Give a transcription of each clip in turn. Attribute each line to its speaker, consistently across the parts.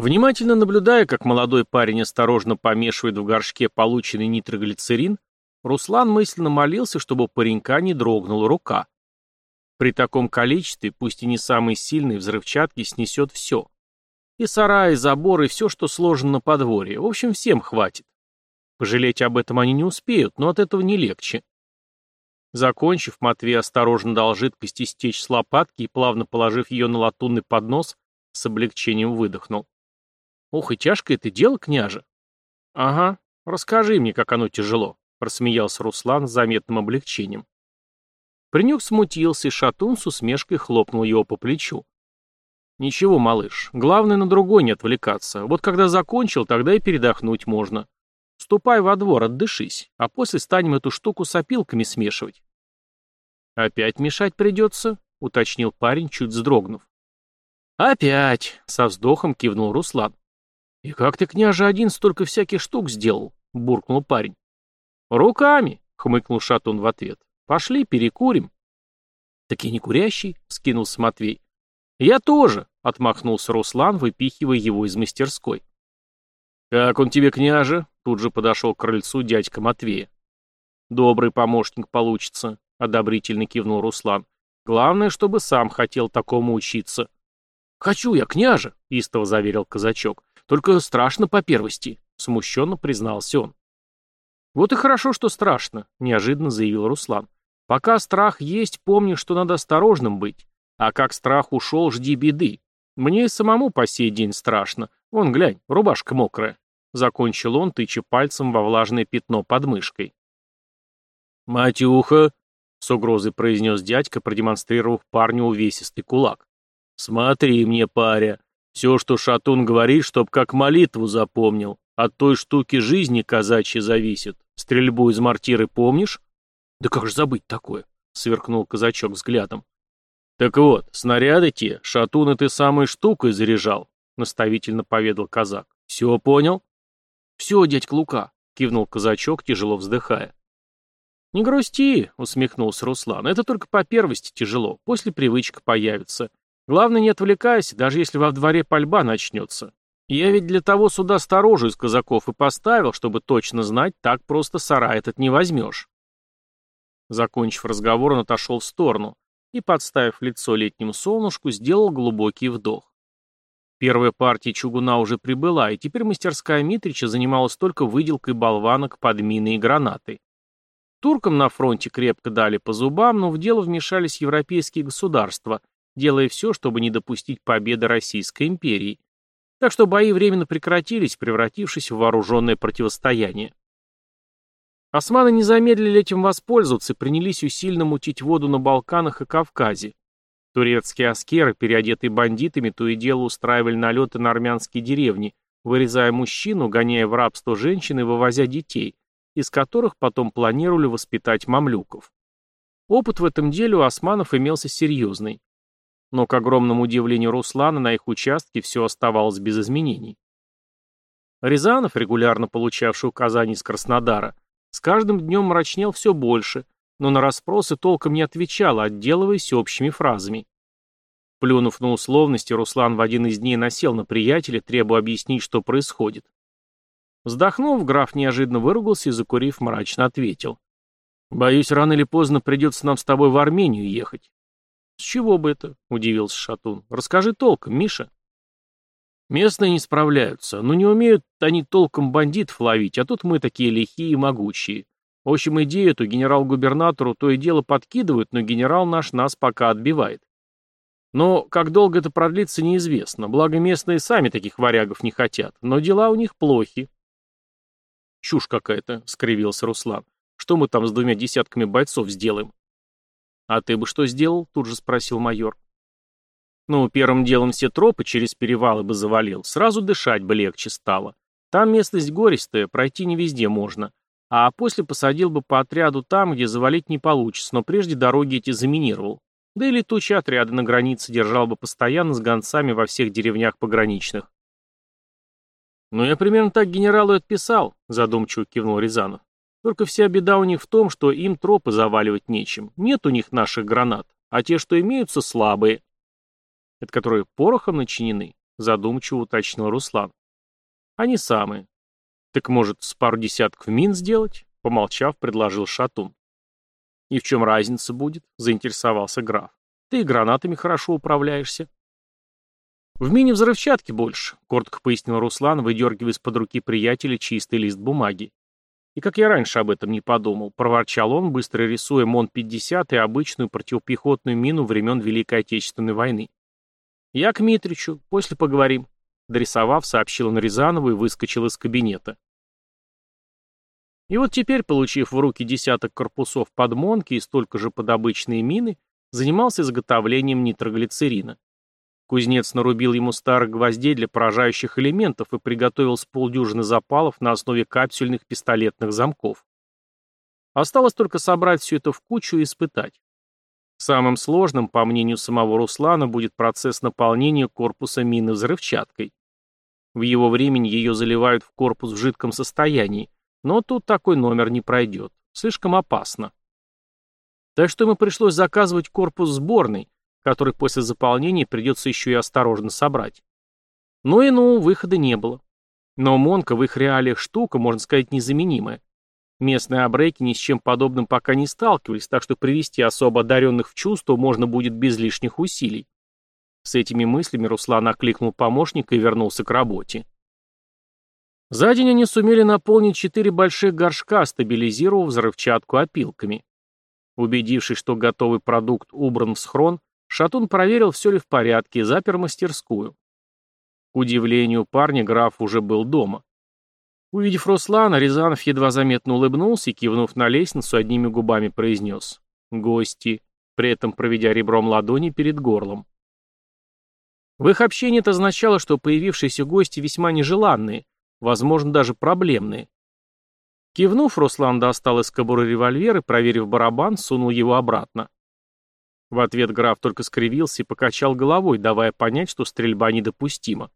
Speaker 1: Внимательно наблюдая, как молодой парень осторожно помешивает в горшке полученный нитроглицерин, Руслан мысленно молился, чтобы у паренька не дрогнула рука. При таком количестве, пусть и не самой сильной взрывчатки, снесет все. И сарай, и забор, и все, что сложено на подворье. В общем, всем хватит. Пожалеть об этом они не успеют, но от этого не легче. Закончив, Матвей осторожно дал жидкость истечь с лопатки и, плавно положив ее на латунный поднос, с облегчением выдохнул. «Ух, и тяжко это дело, княже!» «Ага, расскажи мне, как оно тяжело», — просмеялся Руслан с заметным облегчением. Принюк смутился, и шатун с усмешкой хлопнул его по плечу. «Ничего, малыш, главное на другой не отвлекаться. Вот когда закончил, тогда и передохнуть можно. Ступай во двор, отдышись, а после станем эту штуку с опилками смешивать». «Опять мешать придется?» — уточнил парень, чуть вздрогнув. «Опять!» — со вздохом кивнул Руслан. «И как ты, княже, один столько всяких штук сделал?» — буркнул парень. «Руками!» — хмыкнул Шатун в ответ. «Пошли, перекурим». «Так я не курящий?» — скинулся Матвей. «Я тоже!» — отмахнулся Руслан, выпихивая его из мастерской. «Как он тебе, княже?» — тут же подошел к крыльцу дядька Матвея. «Добрый помощник получится», — одобрительно кивнул Руслан. «Главное, чтобы сам хотел такому учиться». «Хочу я, княже», — истово заверил казачок. «Только страшно по первости», — смущенно признался он. «Вот и хорошо, что страшно», — неожиданно заявил Руслан. «Пока страх есть, помни, что надо осторожным быть. А как страх ушел, жди беды. Мне и самому по сей день страшно. Вон, глянь, рубашка мокрая». Закончил он, тыча пальцем во влажное пятно под мышкой. «Матюха!» — с угрозой произнес дядька, продемонстрировав парню увесистый кулак. «Смотри мне, паря, все, что Шатун говорит, чтоб как молитву запомнил. От той штуки жизни казачьи зависит. Стрельбу из мортиры помнишь?» «Да как же забыть такое?» — сверкнул казачок взглядом. «Так вот, снаряды те, Шатун ты самой штукой заряжал», — наставительно поведал казак. «Все понял?» «Все, дядька Лука», — кивнул казачок, тяжело вздыхая. «Не грусти», — усмехнулся Руслан. «Это только по первости тяжело, после привычка появится. Главное, не отвлекайся, даже если во дворе пальба начнется. Я ведь для того сюда сторожу из казаков и поставил, чтобы точно знать, так просто сарай этот не возьмешь». Закончив разговор, он отошел в сторону и, подставив лицо летнему солнышку, сделал глубокий вдох. Первая партия чугуна уже прибыла, и теперь мастерская Митрича занималась только выделкой болванок под мины и гранаты. Туркам на фронте крепко дали по зубам, но в дело вмешались европейские государства, делая все, чтобы не допустить победы Российской империи. Так что бои временно прекратились, превратившись в вооруженное противостояние. Османы не замедлили этим воспользоваться и принялись усиленно мутить воду на Балканах и Кавказе. Турецкие аскеры, переодетые бандитами, то и дело устраивали налеты на армянские деревни, вырезая мужчину, гоняя в рабство женщин и вывозя детей, из которых потом планировали воспитать мамлюков. Опыт в этом деле у османов имелся серьезный. Но, к огромному удивлению Руслана, на их участке все оставалось без изменений. Рязанов, регулярно получавший указания из Краснодара, с каждым днем мрачнел все больше, но на расспросы толком не отвечал, отделываясь общими фразами. Плюнув на условности, Руслан в один из дней насел на приятеля, требуя объяснить, что происходит. Вздохнув, граф неожиданно выругался и, закурив, мрачно ответил. «Боюсь, рано или поздно придется нам с тобой в Армению ехать». «С чего бы это?» — удивился Шатун. «Расскажи толком, Миша». «Местные не справляются, но не умеют они толком бандитов ловить, а тут мы такие лихие и могучие. В общем, идею эту генерал-губернатору то и дело подкидывают, но генерал наш нас пока отбивает. Но как долго это продлится, неизвестно. Благо местные сами таких варягов не хотят, но дела у них плохи. Чушь какая-то, скривился Руслан. Что мы там с двумя десятками бойцов сделаем? А ты бы что сделал? Тут же спросил майор. Ну, первым делом все тропы через перевалы бы завалил. Сразу дышать бы легче стало. Там местность гористая, пройти не везде можно. А после посадил бы по отряду там, где завалить не получится, но прежде дороги эти заминировал. Да и летучие отряды на границе держал бы постоянно с гонцами во всех деревнях пограничных. «Ну, я примерно так генералу и отписал», — задумчиво кивнул Рязанов. «Только вся беда у них в том, что им тропы заваливать нечем. Нет у них наших гранат, а те, что имеются, слабые». «Это которые порохом начинены?» — задумчиво уточнил Руслан. Они самые. Так может, с пару десятков мин сделать? Помолчав, предложил Шатун. И в чем разница будет? Заинтересовался граф. Ты и гранатами хорошо управляешься. В мине взрывчатки больше, коротко пояснил Руслан, выдергивая из-под руки приятеля чистый лист бумаги. И как я раньше об этом не подумал, проворчал он, быстро рисуя МОН-50 и обычную противопехотную мину времен Великой Отечественной войны. «Я к Митричу, после поговорим», — дорисовав, сообщил он Рязанову и выскочил из кабинета. И вот теперь, получив в руки десяток корпусов подмонки и столько же под обычные мины, занимался изготовлением нитроглицерина. Кузнец нарубил ему старых гвоздей для поражающих элементов и приготовил с полдюжины запалов на основе капсюльных пистолетных замков. Осталось только собрать все это в кучу и испытать. Самым сложным, по мнению самого Руслана, будет процесс наполнения корпуса мины взрывчаткой. В его времени ее заливают в корпус в жидком состоянии, но тут такой номер не пройдет. Слишком опасно. Так что ему пришлось заказывать корпус сборный, который после заполнения придется еще и осторожно собрать. Ну и ну, выхода не было. Но Монка в их реалиях штука, можно сказать, незаменимая. Местные абреки ни с чем подобным пока не сталкивались, так что привести особо одаренных в чувство можно будет без лишних усилий. С этими мыслями Руслан окликнул помощника и вернулся к работе. За день они сумели наполнить четыре больших горшка, стабилизировав взрывчатку опилками. Убедившись, что готовый продукт убран в схрон, Шатун проверил, все ли в порядке, и запер мастерскую. К удивлению парня, граф уже был дома. Увидев Руслана, Рязанов едва заметно улыбнулся и, кивнув на лестницу, одними губами произнес «Гости», при этом проведя ребром ладони перед горлом. В их общении это означало, что появившиеся гости весьма нежеланные, возможно, даже проблемные. Кивнув, Руслан достал из кобуры револьвер и, проверив барабан, сунул его обратно. В ответ граф только скривился и покачал головой, давая понять, что стрельба недопустима.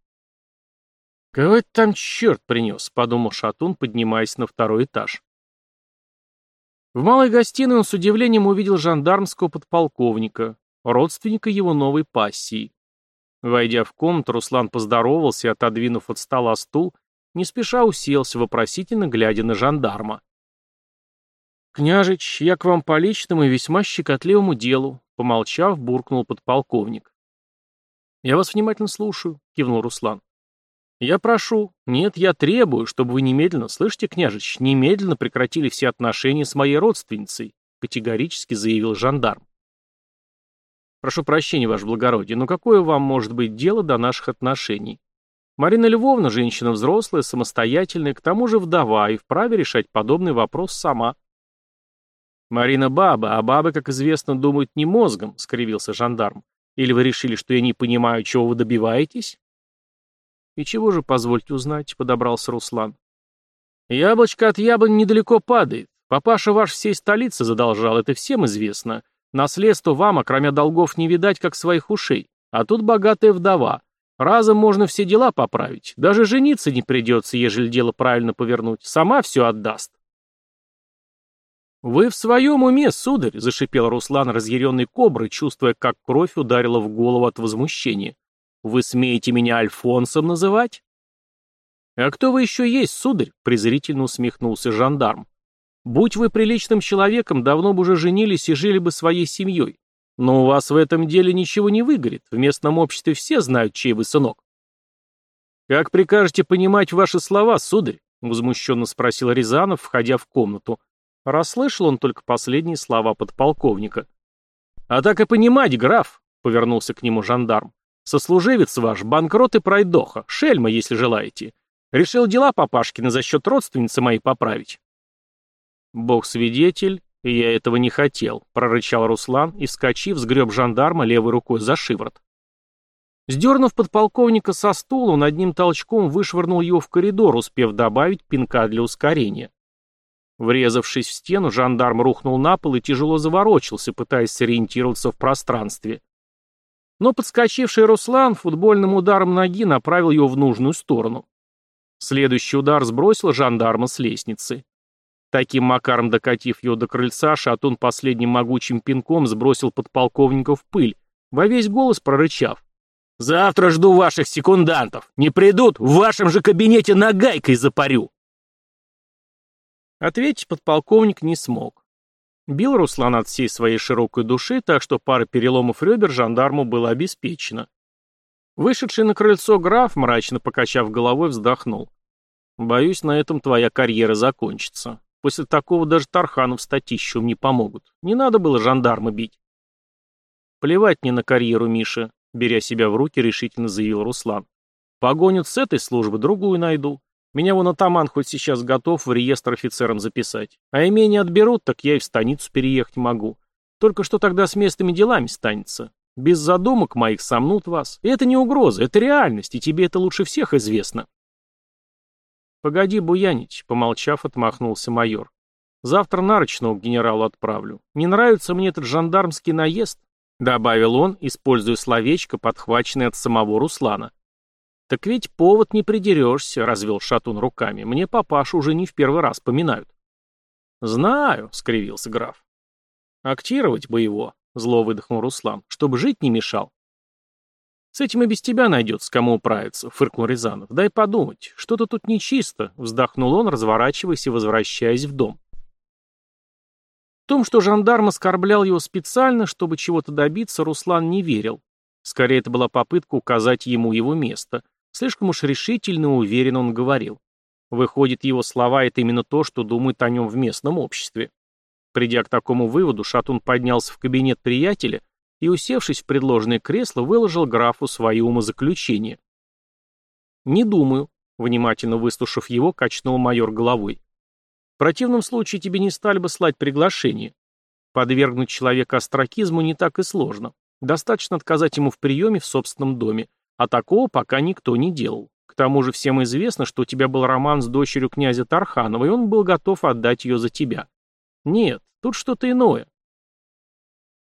Speaker 1: «Кого это там черт принес?» — подумал Шатун, поднимаясь на второй этаж. В малой гостиной он с удивлением увидел жандармского подполковника, родственника его новой пассии. Войдя в комнату, Руслан поздоровался и, отодвинув от стола стул, не спеша уселся, вопросительно глядя на жандарма. «Княжич, я к вам по личному и весьма щекотливому делу», Помолчав, буркнул подполковник. «Я вас внимательно слушаю», — кивнул Руслан. «Я прошу, нет, я требую, чтобы вы немедленно, слышите, княжич, немедленно прекратили все отношения с моей родственницей», — категорически заявил жандарм. «Прошу прощения, ваше благородие, но какое вам может быть дело до наших отношений? Марина Львовна – женщина взрослая, самостоятельная, к тому же вдова, и вправе решать подобный вопрос сама. «Марина баба, а бабы, как известно, думают не мозгом», — скривился жандарм. «Или вы решили, что я не понимаю, чего вы добиваетесь?» «И чего же, позвольте узнать», — подобрался Руслан. «Яблочко от яблони недалеко падает. Папаша ваш всей столице задолжал, это всем известно. Наследство вам, кроме долгов, не видать, как своих ушей. А тут богатая вдова. Разом можно все дела поправить. Даже жениться не придется, ежели дело правильно повернуть. Сама все отдаст». «Вы в своем уме, сударь!» — зашипел Руслан, разъяренный коброй, чувствуя, как кровь ударила в голову от возмущения. «Вы смеете меня Альфонсом называть?» «А кто вы еще есть, сударь?» — презрительно усмехнулся жандарм. «Будь вы приличным человеком, давно бы уже женились и жили бы своей семьей. Но у вас в этом деле ничего не выгорит. В местном обществе все знают, чей вы сынок». «Как прикажете понимать ваши слова, сударь?» — возмущенно спросил Рязанов, входя в комнату, Расслышал он только последние слова подполковника. «А так и понимать, граф», — повернулся к нему жандарм. «Сослуживец ваш, банкрот и пройдоха, шельма, если желаете. Решил дела папашкина за счет родственницы моей поправить». «Бог свидетель, я этого не хотел», — прорычал Руслан и, вскочив, сгреб жандарма левой рукой за шиворот. Сдернув подполковника со стула, он одним толчком вышвырнул его в коридор, успев добавить пинка для ускорения. Врезавшись в стену, жандарм рухнул на пол и тяжело заворочился, пытаясь сориентироваться в пространстве. Но подскочивший Руслан футбольным ударом ноги направил его в нужную сторону. Следующий удар сбросил жандарма с лестницы. Таким макаром докатив его до крыльца, Шатун последним могучим пинком сбросил подполковника в пыль, во весь голос прорычав. Завтра жду ваших секундантов. Не придут, в вашем же кабинете нагайкой запарю. Ответить подполковник не смог. Бил Руслан от всей своей широкой души, так что пара переломов ребер жандарму была обеспечена. Вышедший на крыльцо граф, мрачно покачав головой, вздохнул. «Боюсь, на этом твоя карьера закончится. После такого даже Тарханов с Татищевым не помогут. Не надо было жандарма бить». «Плевать мне на карьеру, Миша», — беря себя в руки, решительно заявил Руслан. «Погонят с этой службы, другую найду. Меня вон атаман хоть сейчас готов в реестр офицером записать. А имение отберут, так я и в станицу переехать могу. Только что тогда с местными делами станется. Без задумок моих сомнут вас. И это не угроза, это реальность, и тебе это лучше всех известно. Погоди буянить, помолчав, отмахнулся майор. Завтра нарочного к генералу отправлю. Не нравится мне этот жандармский наезд, добавил он, используя словечко, подхваченное от самого Руслана. Так ведь повод не придерешься, развел Шатун руками. Мне папашу уже не в первый раз поминают. Знаю, скривился граф. Актировать бы его, Зло выдохнул Руслан. Чтобы жить не мешал. С этим и без тебя найдется, кому управиться, фыркнул Рязанов. Дай подумать, что-то тут нечисто, вздохнул он, разворачиваясь и возвращаясь в дом. В том, что жандарм оскорблял его специально, чтобы чего-то добиться, Руслан не верил. Скорее, это была попытка указать ему его место. Слишком уж решительно и уверенно он говорил. Выходит, его слова — это именно то, что думают о нем в местном обществе. Придя к такому выводу, Шатун поднялся в кабинет приятеля и, усевшись в предложенное кресло, выложил графу свои умозаключения. «Не думаю», — внимательно выслушав его, качнул майор головой. «В противном случае тебе не стали бы слать приглашение. Подвергнуть человека остракизму не так и сложно. Достаточно отказать ему в приеме в собственном доме, а такого пока никто не делал. К тому же всем известно, что у тебя был роман с дочерью князя Тарханова, и он был готов отдать ее за тебя. Нет, тут что-то иное.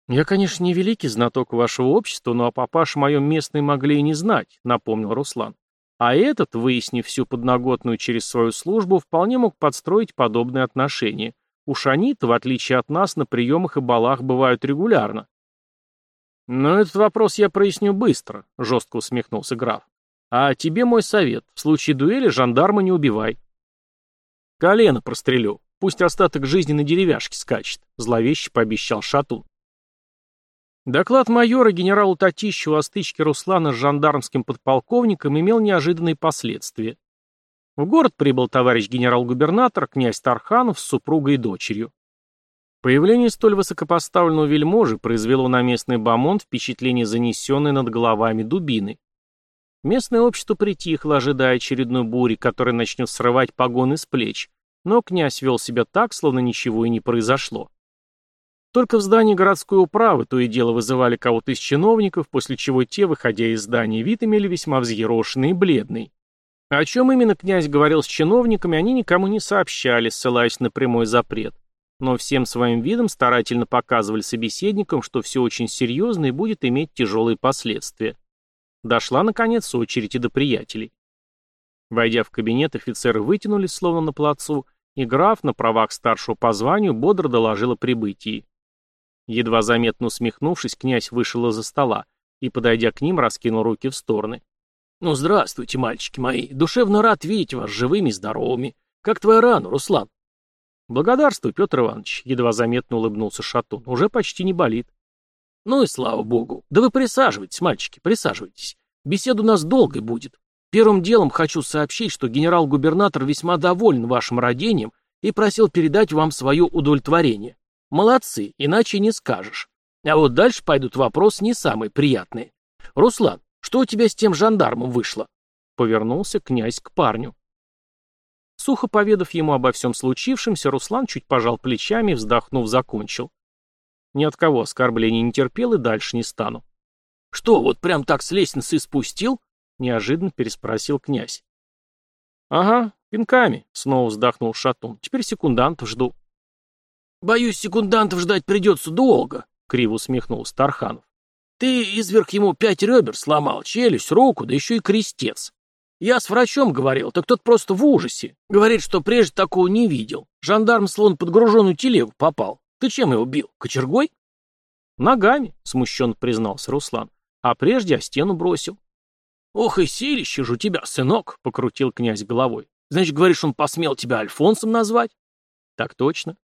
Speaker 1: Я, конечно, не великий знаток вашего общества, но о папаше моем местные могли и не знать, напомнил Руслан. А этот, выяснив всю подноготную через свою службу, вполне мог подстроить подобные отношения. Уж они в отличие от нас, на приемах и балах бывают регулярно. «Но этот вопрос я проясню быстро», — жестко усмехнулся граф. «А тебе мой совет. В случае дуэли жандарма не убивай». «Колено прострелю», Пусть остаток жизни на деревяшке скачет», — зловеще пообещал Шатун. Доклад майора генералу Татищеву о стычке Руслана с жандармским подполковником имел неожиданные последствия. В город прибыл товарищ генерал-губернатор, князь Тарханов с супругой и дочерью. Появление столь высокопоставленного вельможи произвело на местный бомонд впечатление занесенной над головами дубины. Местное общество притихло, ожидая очередной бури, которая начнет срывать погоны с плеч, но князь вел себя так, словно ничего и не произошло. Только в здании городской управы то и дело вызывали кого-то из чиновников, после чего те, выходя из здания, вид имели весьма взъерошенный и бледный. О чем именно князь говорил с чиновниками, они никому не сообщали, ссылаясь на прямой запрет. Но всем своим видом старательно показывали собеседникам, что все очень серьезно и будет иметь тяжелые последствия. Дошла, наконец, очередь и до приятелей. Войдя в кабинет, офицеры вытянулись, словно на плацу, и граф, на правах старшего по званию, бодро доложил о прибытии. Едва заметно усмехнувшись, князь вышел из-за стола и, подойдя к ним, раскинул руки в стороны. «Ну, здравствуйте, мальчики мои. Душевно рад видеть вас живыми и здоровыми. Как твоя рана, Руслан?» «Благодарствую, Петр Иванович», — едва заметно улыбнулся Шатун. «Уже почти не болит». «Ну и слава богу. Да вы присаживайтесь, мальчики, присаживайтесь. Беседа у нас долгой будет. Первым делом хочу сообщить, что генерал-губернатор весьма доволен вашим родением и просил передать вам свое удовлетворение. Молодцы, иначе не скажешь. А вот дальше пойдут вопросы не самые приятные. Руслан, что у тебя с тем жандармом вышло? Повернулся князь к парню. Сухо поведав ему обо всем случившемся, Руслан чуть пожал плечами вздохнув, закончил. Ни от кого оскорблений не терпел и дальше не стану. Что, вот прям так с лестницы спустил? неожиданно переспросил князь. «Ага, пинками», — снова вздохнул Шатун. «Теперь секундантов жду». «Боюсь, секундантов ждать придется долго», — криво усмехнулся Тарханов. «Ты изверг ему пять ребер, сломал челюсть, руку, да еще и крестец. Я с врачом говорил, так тот просто в ужасе. Говорит, что прежде такого не видел. Жандарм слон под груженную телегу попал. Ты чем его бил? Кочергой?» «Ногами», — смущенно признался Руслан. а прежде о стену бросил. «Ох и силище же у тебя, сынок!» — покрутил князь головой. «Значит, говоришь, он посмел тебя Альфонсом назвать?» «Так точно».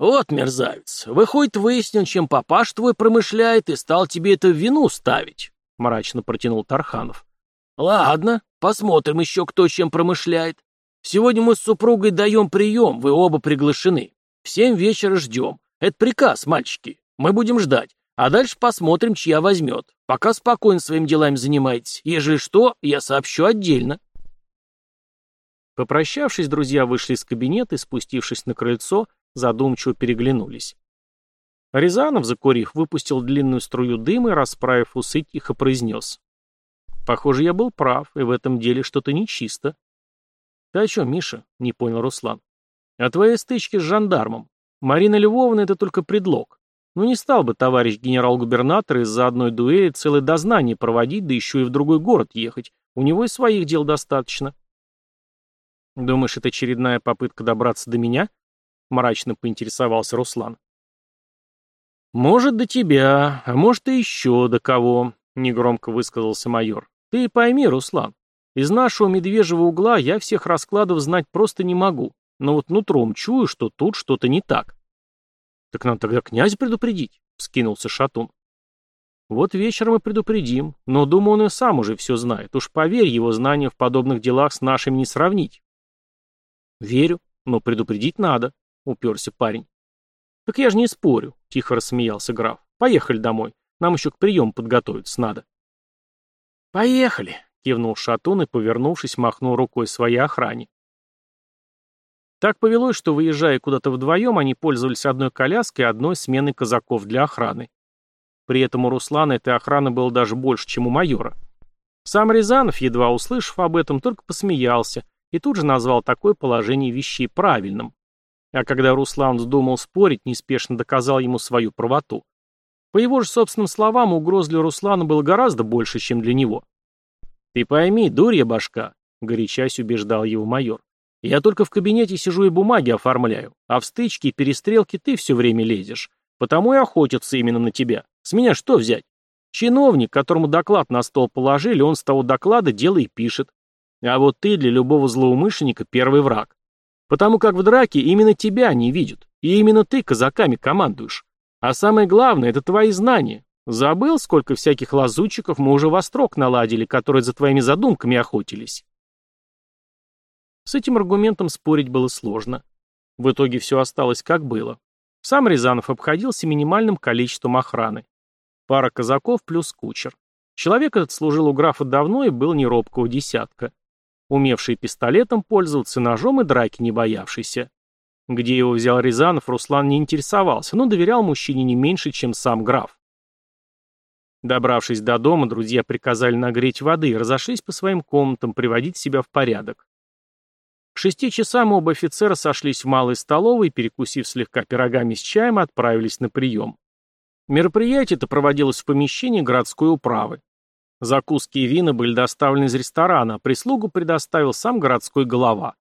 Speaker 1: «Вот мерзавец! Выходит, выяснил, чем папаш твой промышляет, и стал тебе это в вину ставить», — мрачно протянул Тарханов. «Ладно, посмотрим еще, кто чем промышляет. Сегодня мы с супругой даем прием, вы оба приглашены. В семь вечера ждем. Это приказ, мальчики. Мы будем ждать. А дальше посмотрим, чья возьмет. Пока спокойно своим делами занимайтесь. Ежели что, я сообщу отдельно». Попрощавшись, друзья вышли из кабинета и, спустившись на крыльцо, задумчиво переглянулись. Рязанов, закурив, выпустил длинную струю дыма и, расправив усы, тихо произнес. «Похоже, я был прав, и в этом деле что-то нечисто». «Ты о чем, Миша?» — не понял Руслан. «О твоей стычке с жандармом. Марина Львовна — это только предлог. Ну не стал бы товарищ генерал-губернатор из-за одной дуэли целое дознание проводить, да еще и в другой город ехать. У него и своих дел достаточно». «Думаешь, это очередная попытка добраться до меня?» — мрачно поинтересовался Руслан. «Может, до тебя, а может, и еще до кого», — негромко высказался майор. «Ты пойми, Руслан, из нашего медвежьего угла я всех раскладов знать просто не могу, но вот нутром чую, что тут что-то не так». «Так нам тогда князь предупредить», — вскинулся Шатун. «Вот вечером и предупредим, но, думаю, он и сам уже все знает. Уж поверь, его знания в подобных делах с нашими не сравнить». «Верю, но предупредить надо», уперся парень. «Так я же не спорю», — тихо рассмеялся граф. «Поехали домой. Нам еще к приему подготовиться надо». «Поехали», — кивнул Шатун и, повернувшись, махнул рукой своей охране. Так повелось, что, выезжая куда-то вдвоем, они пользовались одной коляской и одной сменой казаков для охраны. При этом у Руслана этой охраны было даже больше, чем у майора. Сам Рязанов, едва услышав об этом, только посмеялся и тут же назвал такое положение вещей правильным. А когда Руслан вздумал спорить, неспешно доказал ему свою правоту. По его же собственным словам, угроз для Руслана было гораздо больше, чем для него. «Ты пойми, дурья башка», — горячась убеждал его майор. «Я только в кабинете сижу и бумаги оформляю, а в стычки и перестрелки ты все время лезешь, потому и охотятся именно на тебя. С меня что взять? Чиновник, которому доклад на стол положили, он с того доклада дело и пишет. А вот ты для любого злоумышленника первый враг. Потому как в драке именно тебя не видят, и именно ты казаками командуешь. А самое главное — это твои знания. Забыл, сколько всяких лазутчиков мы уже во строк наладили, которые за твоими задумками охотились? С этим аргументом спорить было сложно. В итоге все осталось как было. Сам Рязанов обходился минимальным количеством охраны. Пара казаков плюс кучер. Человек этот служил у графа давно и был не робкого десятка умевший пистолетом пользоваться, ножом и драки не боявшийся. Где его взял Рязанов, Руслан не интересовался, но доверял мужчине не меньше, чем сам граф. Добравшись до дома, друзья приказали нагреть воды и разошлись по своим комнатам, приводить себя в порядок. К шести часам оба офицера сошлись в малой столовой перекусив слегка пирогами с чаем, отправились на прием. Мероприятие это проводилось в помещении городской управы. Закуски и вина были доставлены из ресторана, а прислугу предоставил сам городской голова.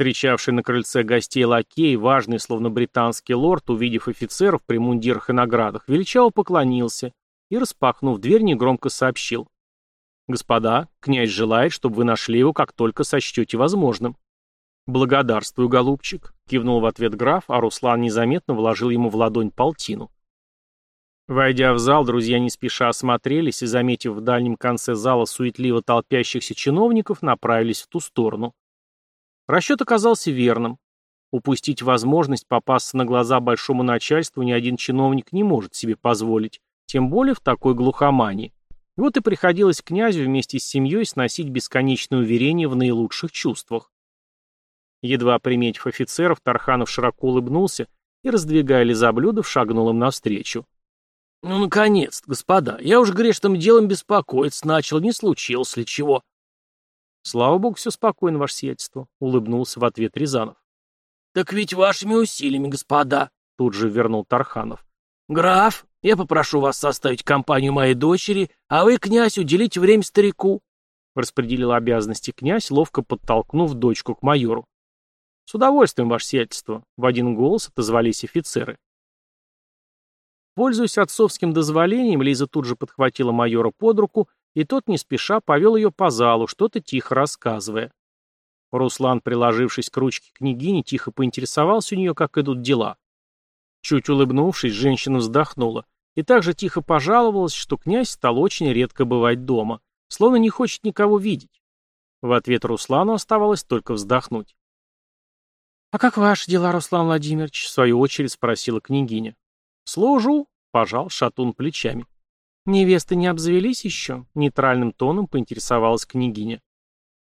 Speaker 1: Встречавший на крыльце гостей лакей, важный, словно британский лорд, увидев офицеров при мундирах и наградах, величаво поклонился и, распахнув дверь, негромко сообщил. «Господа, князь желает, чтобы вы нашли его, как только сочтете возможным». «Благодарствую, голубчик», — кивнул в ответ граф, а Руслан незаметно вложил ему в ладонь полтину. Войдя в зал, друзья не спеша осмотрелись и, заметив в дальнем конце зала суетливо толпящихся чиновников, направились в ту сторону. Расчет оказался верным. Упустить возможность попасться на глаза большому начальству ни один чиновник не может себе позволить, тем более в такой глухомании. Вот и приходилось князю вместе с семьей сносить бесконечное уверение в наилучших чувствах. Едва приметив офицеров, Тарханов широко улыбнулся и, раздвигая лизоблюдов, шагнул им навстречу. «Ну, наконец-то, господа, я уж грешным делом беспокоиться начал, не случилось ли чего?» «Слава богу, все спокойно, ваше сиятельство», — улыбнулся в ответ Рязанов. «Так ведь вашими усилиями, господа», — тут же вернул Тарханов. «Граф, я попрошу вас составить компанию моей дочери, а вы, князь, уделите время старику», — распределил обязанности князь, ловко подтолкнув дочку к майору. «С удовольствием, ваше сиятельство», — в один голос отозвались офицеры. Пользуясь отцовским дозволением, Лиза тут же подхватила майора под руку, и тот не спеша повел ее по залу, что-то тихо рассказывая. Руслан, приложившись к ручке княгини, тихо поинтересовался у нее, как идут дела. Чуть улыбнувшись, женщина вздохнула и также тихо пожаловалась, что князь стал очень редко бывать дома, словно не хочет никого видеть. В ответ Руслану оставалось только вздохнуть. «А как ваши дела, Руслан Владимирович?» — в свою очередь спросила княгиня. «Служу», — пожал Шатун плечами. «Невесты не обзавелись еще?» — нейтральным тоном поинтересовалась княгиня.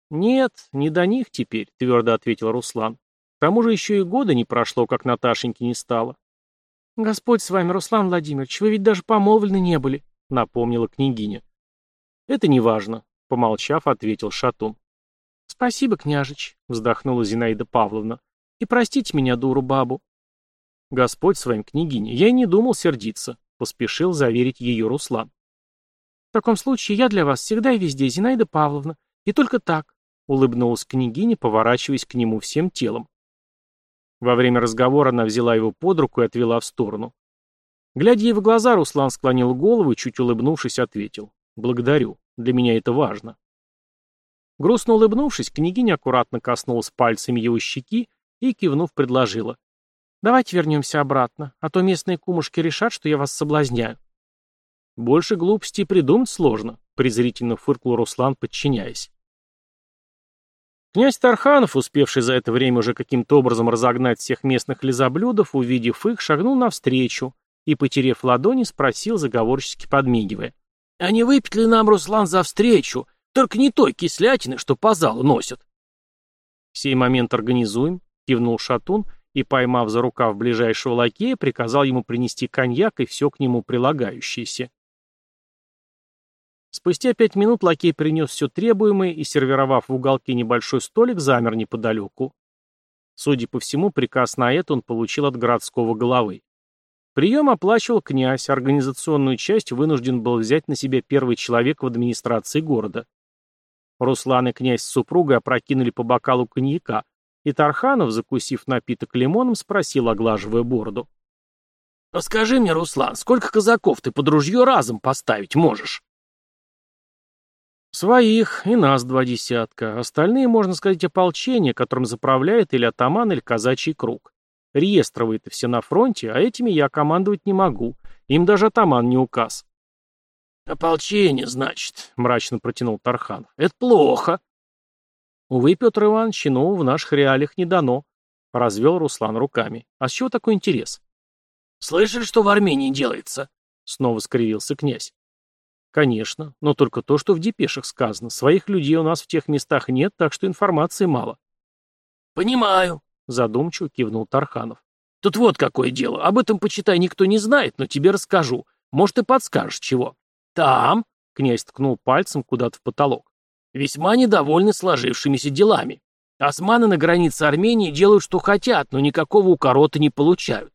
Speaker 1: «Нет, не до них теперь», — твердо ответил Руслан. «К тому же еще и года не прошло, как Наташеньки не стало». «Господь с вами, Руслан Владимирович, вы ведь даже помолвлены не были», — напомнила княгиня. «Это не важно», — помолчав, ответил Шатун. «Спасибо, княжич», — вздохнула Зинаида Павловна. «И простите меня, дуру бабу». «Господь с вами, княгиня, я и не думал сердиться», — поспешил заверить ее Руслан. «В таком случае я для вас всегда и везде, Зинаида Павловна, и только так», — улыбнулась княгиня, поворачиваясь к нему всем телом. Во время разговора она взяла его под руку и отвела в сторону. Глядя ей в глаза, Руслан склонил голову и, чуть улыбнувшись, ответил. «Благодарю. Для меня это важно». Грустно улыбнувшись, княгиня аккуратно коснулась пальцами его щеки и, кивнув, предложила. «Давайте вернемся обратно, а то местные кумушки решат, что я вас соблазняю». «Больше глупостей придумать сложно», — презрительно фыркнул Руслан, подчиняясь. Князь Тарханов, успевший за это время уже каким-то образом разогнать всех местных лизоблюдов, увидев их, шагнул навстречу и, потерев ладони, спросил, заговорчески подмигивая. «А не выпить ли нам, Руслан, за встречу? Только не той кислятины, что по залу носят». «В сей момент организуем», — кивнул Шатун и, поймав за рукав ближайшего лакея, приказал ему принести коньяк и все к нему прилагающееся. Спустя пять минут лакей принес все требуемое и, сервировав в уголке небольшой столик, замер неподалеку. Судя по всему, приказ на это он получил от городского головы. Прием оплачивал князь, организационную часть вынужден был взять на себя первый человек в администрации города. Руслан и князь с супругой опрокинули по бокалу коньяка, и Тарханов, закусив напиток лимоном, спросил, оглаживая бороду. «Скажи мне, Руслан, сколько казаков ты под ружье разом поставить можешь?» Своих, и нас два десятка. Остальные, можно сказать, ополчение, которым заправляет или атаман, или казачий круг. Реестровые-то все на фронте, а этими я командовать не могу. Им даже атаман не указ. «Ополчение, значит», — мрачно протянул Тарханов. «Это плохо». «Увы, Петр Иванович, иного в наших реалиях не дано», — развел Руслан руками. «А с чего такой интерес?» «Слышали, что в Армении делается?» — снова скривился князь. Конечно, но только то, что в депешах сказано. Своих людей у нас в тех местах нет, так что информации мало. Понимаю, задумчиво кивнул Тарханов. Тут вот какое дело. Об этом, почитай, никто не знает, но тебе расскажу. Может, и подскажешь чего. Там, князь ткнул пальцем куда-то в потолок, весьма недовольны сложившимися делами. Османы на границе Армении делают, что хотят, но никакого укорота не получают.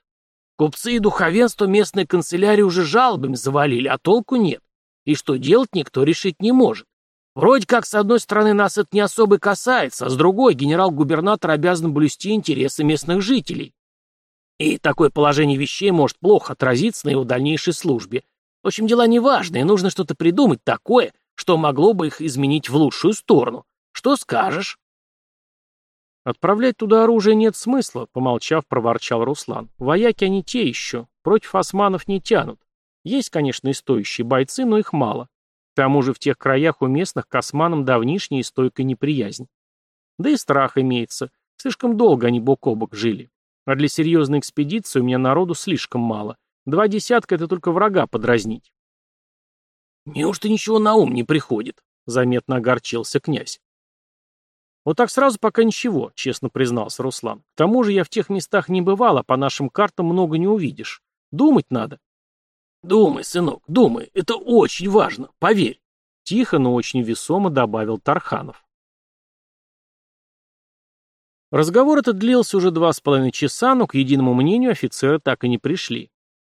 Speaker 1: Купцы и духовенство местной канцелярии уже жалобами завалили, а толку нет. И что делать никто решить не может. Вроде как, с одной стороны, нас это не особо касается, а с другой, генерал-губернатор обязан блюсти интересы местных жителей. И такое положение вещей может плохо отразиться на его дальнейшей службе. В общем, дела неважные, нужно что-то придумать такое, что могло бы их изменить в лучшую сторону. Что скажешь? Отправлять туда оружие нет смысла, помолчав, проворчал Руслан. Вояки они те еще, против османов не тянут. Есть, конечно, и стоящие бойцы, но их мало. К тому же в тех краях у местных к османам давнишняя и стойкая неприязнь. Да и страх имеется. Слишком долго они бок о бок жили. А для серьезной экспедиции у меня народу слишком мало. Два десятка — это только врага подразнить. «Неужто ничего на ум не приходит?» — заметно огорчился князь. «Вот так сразу пока ничего», — честно признался Руслан. «К тому же я в тех местах не бывал, а по нашим картам много не увидишь. Думать надо». «Думай, сынок, думай, это очень важно, поверь», — тихо, но очень весомо добавил Тарханов. Разговор этот длился уже два с половиной часа, но к единому мнению офицеры так и не пришли.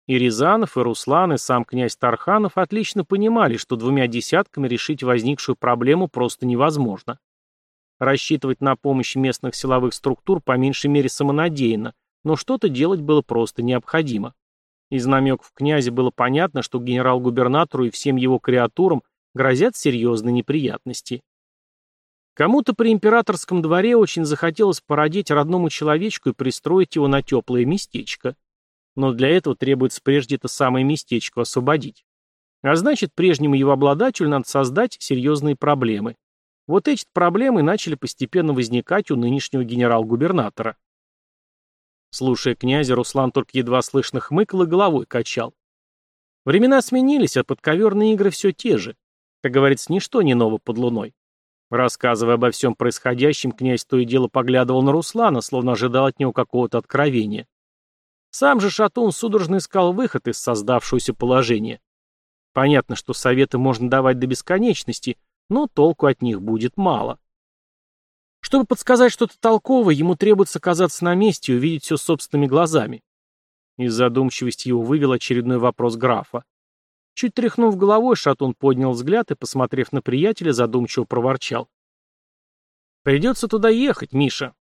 Speaker 1: И Рязанов, и Руслан, и сам князь Тарханов отлично понимали, что двумя десятками решить возникшую проблему просто невозможно. Рассчитывать на помощь местных силовых структур по меньшей мере самонадеянно, но что-то делать было просто необходимо. Из намеков князя было понятно, что генерал-губернатору и всем его креатурам грозят серьезные неприятности. Кому-то при императорском дворе очень захотелось породить родному человечку и пристроить его на теплое местечко. Но для этого требуется прежде это самое местечко освободить. А значит, прежнему его обладателю надо создать серьезные проблемы. Вот эти проблемы начали постепенно возникать у нынешнего генерал-губернатора. Слушая князя, Руслан только едва слышно хмыкал и головой качал. Времена сменились, а подковерные игры все те же. Как говорится, ничто не ново под луной. Рассказывая обо всем происходящем, князь то и дело поглядывал на Руслана, словно ожидал от него какого-то откровения. Сам же Шатун судорожно искал выход из создавшегося положения. Понятно, что советы можно давать до бесконечности, но толку от них будет мало. Чтобы подсказать что-то толковое, ему требуется оказаться на месте и увидеть все собственными глазами. Из задумчивости его вывел очередной вопрос графа. Чуть тряхнув головой, Шатун поднял взгляд и, посмотрев на приятеля, задумчиво проворчал. «Придется туда ехать, Миша».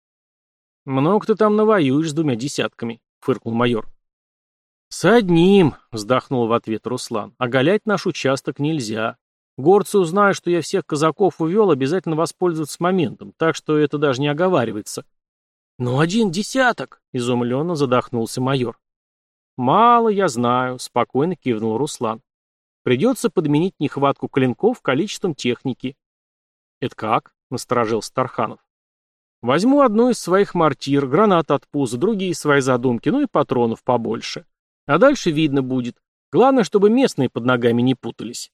Speaker 1: «Много ты там навоюешь с двумя десятками», — фыркнул майор. «С одним», — вздохнул в ответ Руслан. «Оголять наш участок нельзя. Горцы узнают, что я всех казаков увел, обязательно воспользуются моментом, так что это даже не оговаривается». «Но один десяток», — изумленно задохнулся майор. «Мало, я знаю», — спокойно кивнул Руслан. Придется подменить нехватку клинков количеством техники. Это как? Насторожился Тарханов. Возьму одну из своих мортир, гранат от пуза, другие свои задумки, ну и патронов побольше. А дальше видно будет. Главное, чтобы местные под ногами не путались.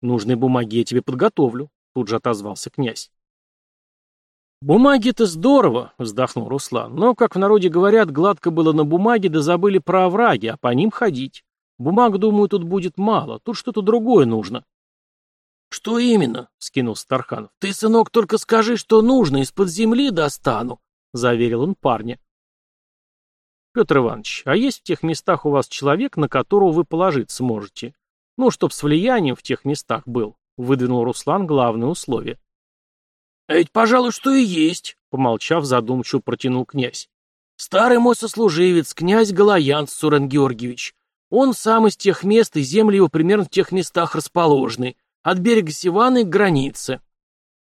Speaker 1: Нужные бумаги я тебе подготовлю, тут же отозвался князь. «Бумаги — это здорово», — вздохнул Руслан. «Но, как в народе говорят, гладко было на бумаге, да забыли про овраги, а по ним ходить. Бумаг, думаю, тут будет мало. Тут что-то другое нужно. Что именно? Скинул Старханов. Ты, сынок, только скажи, что нужно, из-под земли достану, заверил он парня. Петр Иванович, а есть в тех местах у вас человек, на которого вы положиться можете? Ну, чтоб с влиянием в тех местах был, выдвинул Руслан главное условие. А ведь, пожалуй, что и есть, помолчав, задумчиво протянул князь. Старый мой сослуживец, князь Галаян Сурен Георгиевич. Он сам из тех мест, и земли его примерно в тех местах расположены, от берега Сиваны к границе.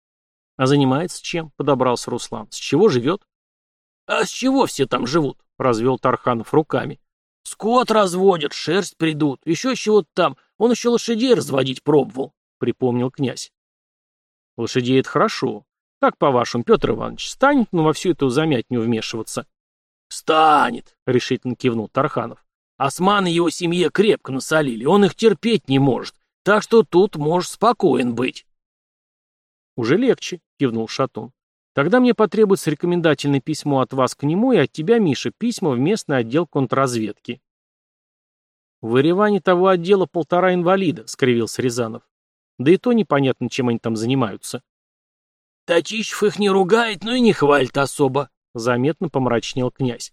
Speaker 1: — А занимается чем? — подобрался Руслан. — С чего живет? — А с чего все там живут? — развел Тарханов руками. — Скот разводят, шерсть придут, еще чего-то там. Он еще лошадей разводить пробовал, — припомнил князь. — Лошадей — это хорошо. Как по-вашему, Петр Иванович, станет ну во всю эту замятню вмешиваться? — Станет, — решительно кивнул Тарханов. Османы его семье крепко насолили, он их терпеть не может, так что тут можешь спокоен быть. Уже легче, кивнул Шатун. Тогда мне потребуется рекомендательное письмо от вас к нему и от тебя, Миша, письма в местный отдел контрразведки. В Ереване того отдела полтора инвалида, скривился Рязанов. Да и то непонятно, чем они там занимаются. Татищев их не ругает, но и не хвалит особо, заметно помрачнел князь.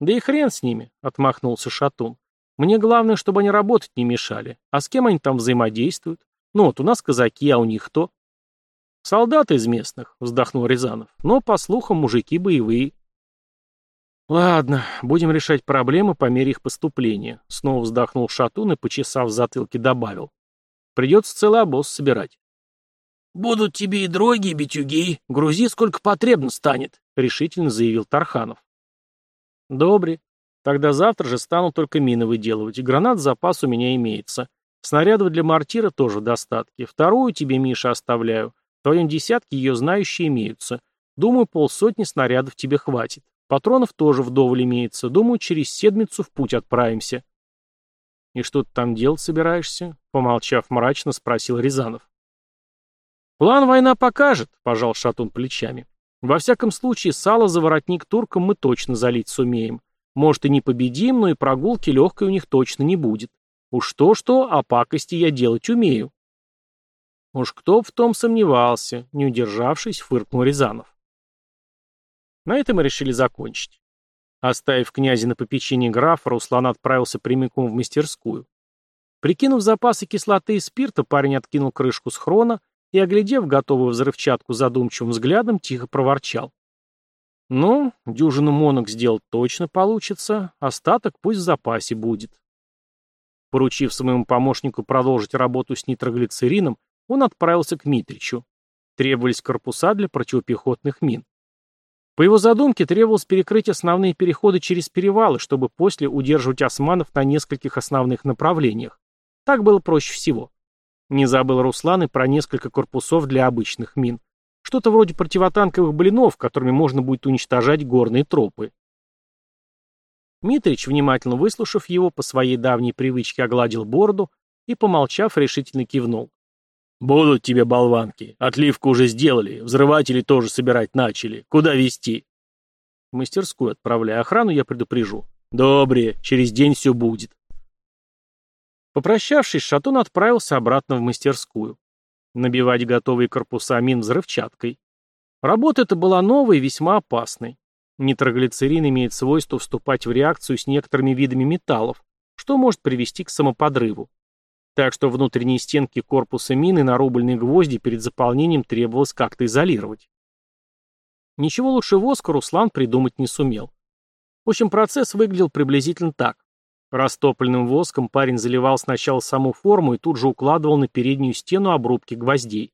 Speaker 1: «Да и хрен с ними», — отмахнулся Шатун. «Мне главное, чтобы они работать не мешали. А с кем они там взаимодействуют? Ну вот у нас казаки, а у них кто?» «Солдаты из местных», — вздохнул Рязанов. «Но, по слухам, мужики боевые». «Ладно, будем решать проблемы по мере их поступления», — снова вздохнул Шатун и, почесав в затылке, добавил. «Придется целый обоз собирать». «Будут тебе и дроги, и битюги. Грузи сколько потребно станет», — решительно заявил Тарханов. Добре. Тогда завтра же стану только мины выделывать. Гранат запас у меня имеется. Снарядов для мортира тоже в достатке. Вторую тебе, Миша, оставляю. В твоем десятке ее знающие имеются. Думаю, полсотни снарядов тебе хватит. Патронов тоже вдоволь имеется. Думаю, через седмицу в путь отправимся. И что ты там делать собираешься? Помолчав мрачно, спросил Рязанов. План война покажет, пожал Шатун плечами. Во всяком случае, сало за воротник туркам мы точно залить сумеем. Может и не победим, но и прогулки легкой у них точно не будет. Уж то-что, а пакости я делать умею. Уж кто в том сомневался, не удержавшись, фыркнул Рязанов. На этом мы решили закончить. Оставив князя на попечении графа, Руслан отправился прямиком в мастерскую. Прикинув запасы кислоты и спирта, парень откинул крышку с хрона и, оглядев готовую взрывчатку задумчивым взглядом, тихо проворчал. Ну, дюжину монок сделать точно получится, остаток пусть в запасе будет. Поручив своему помощнику продолжить работу с нитроглицерином, он отправился к Митричу. Требовались корпуса для противопехотных мин. По его задумке требовалось перекрыть основные переходы через перевалы, чтобы после удерживать османов на нескольких основных направлениях. Так было проще всего. Не забыл Руслан и про несколько корпусов для обычных мин. Что-то вроде противотанковых блинов, которыми можно будет уничтожать горные тропы. Митрич, внимательно выслушав его, по своей давней привычке огладил бороду и, помолчав, решительно кивнул. «Будут тебе болванки. Отливку уже сделали. Взрыватели тоже собирать начали. Куда везти?» «В мастерскую отправляй. Охрану я предупрежу». «Добре. Через день все будет». Попрощавшись, Шатун отправился обратно в мастерскую. Набивать готовые корпуса мин взрывчаткой. Работа эта была новой и весьма опасной. Нитроглицерин имеет свойство вступать в реакцию с некоторыми видами металлов, что может привести к самоподрыву так что внутренние стенки корпуса мины на рубленые гвозди перед заполнением требовалось как-то изолировать. Ничего лучше воска Руслан придумать не сумел. В общем, процесс выглядел приблизительно так. Растопленным воском парень заливал сначала саму форму и тут же укладывал на переднюю стену обрубки гвоздей.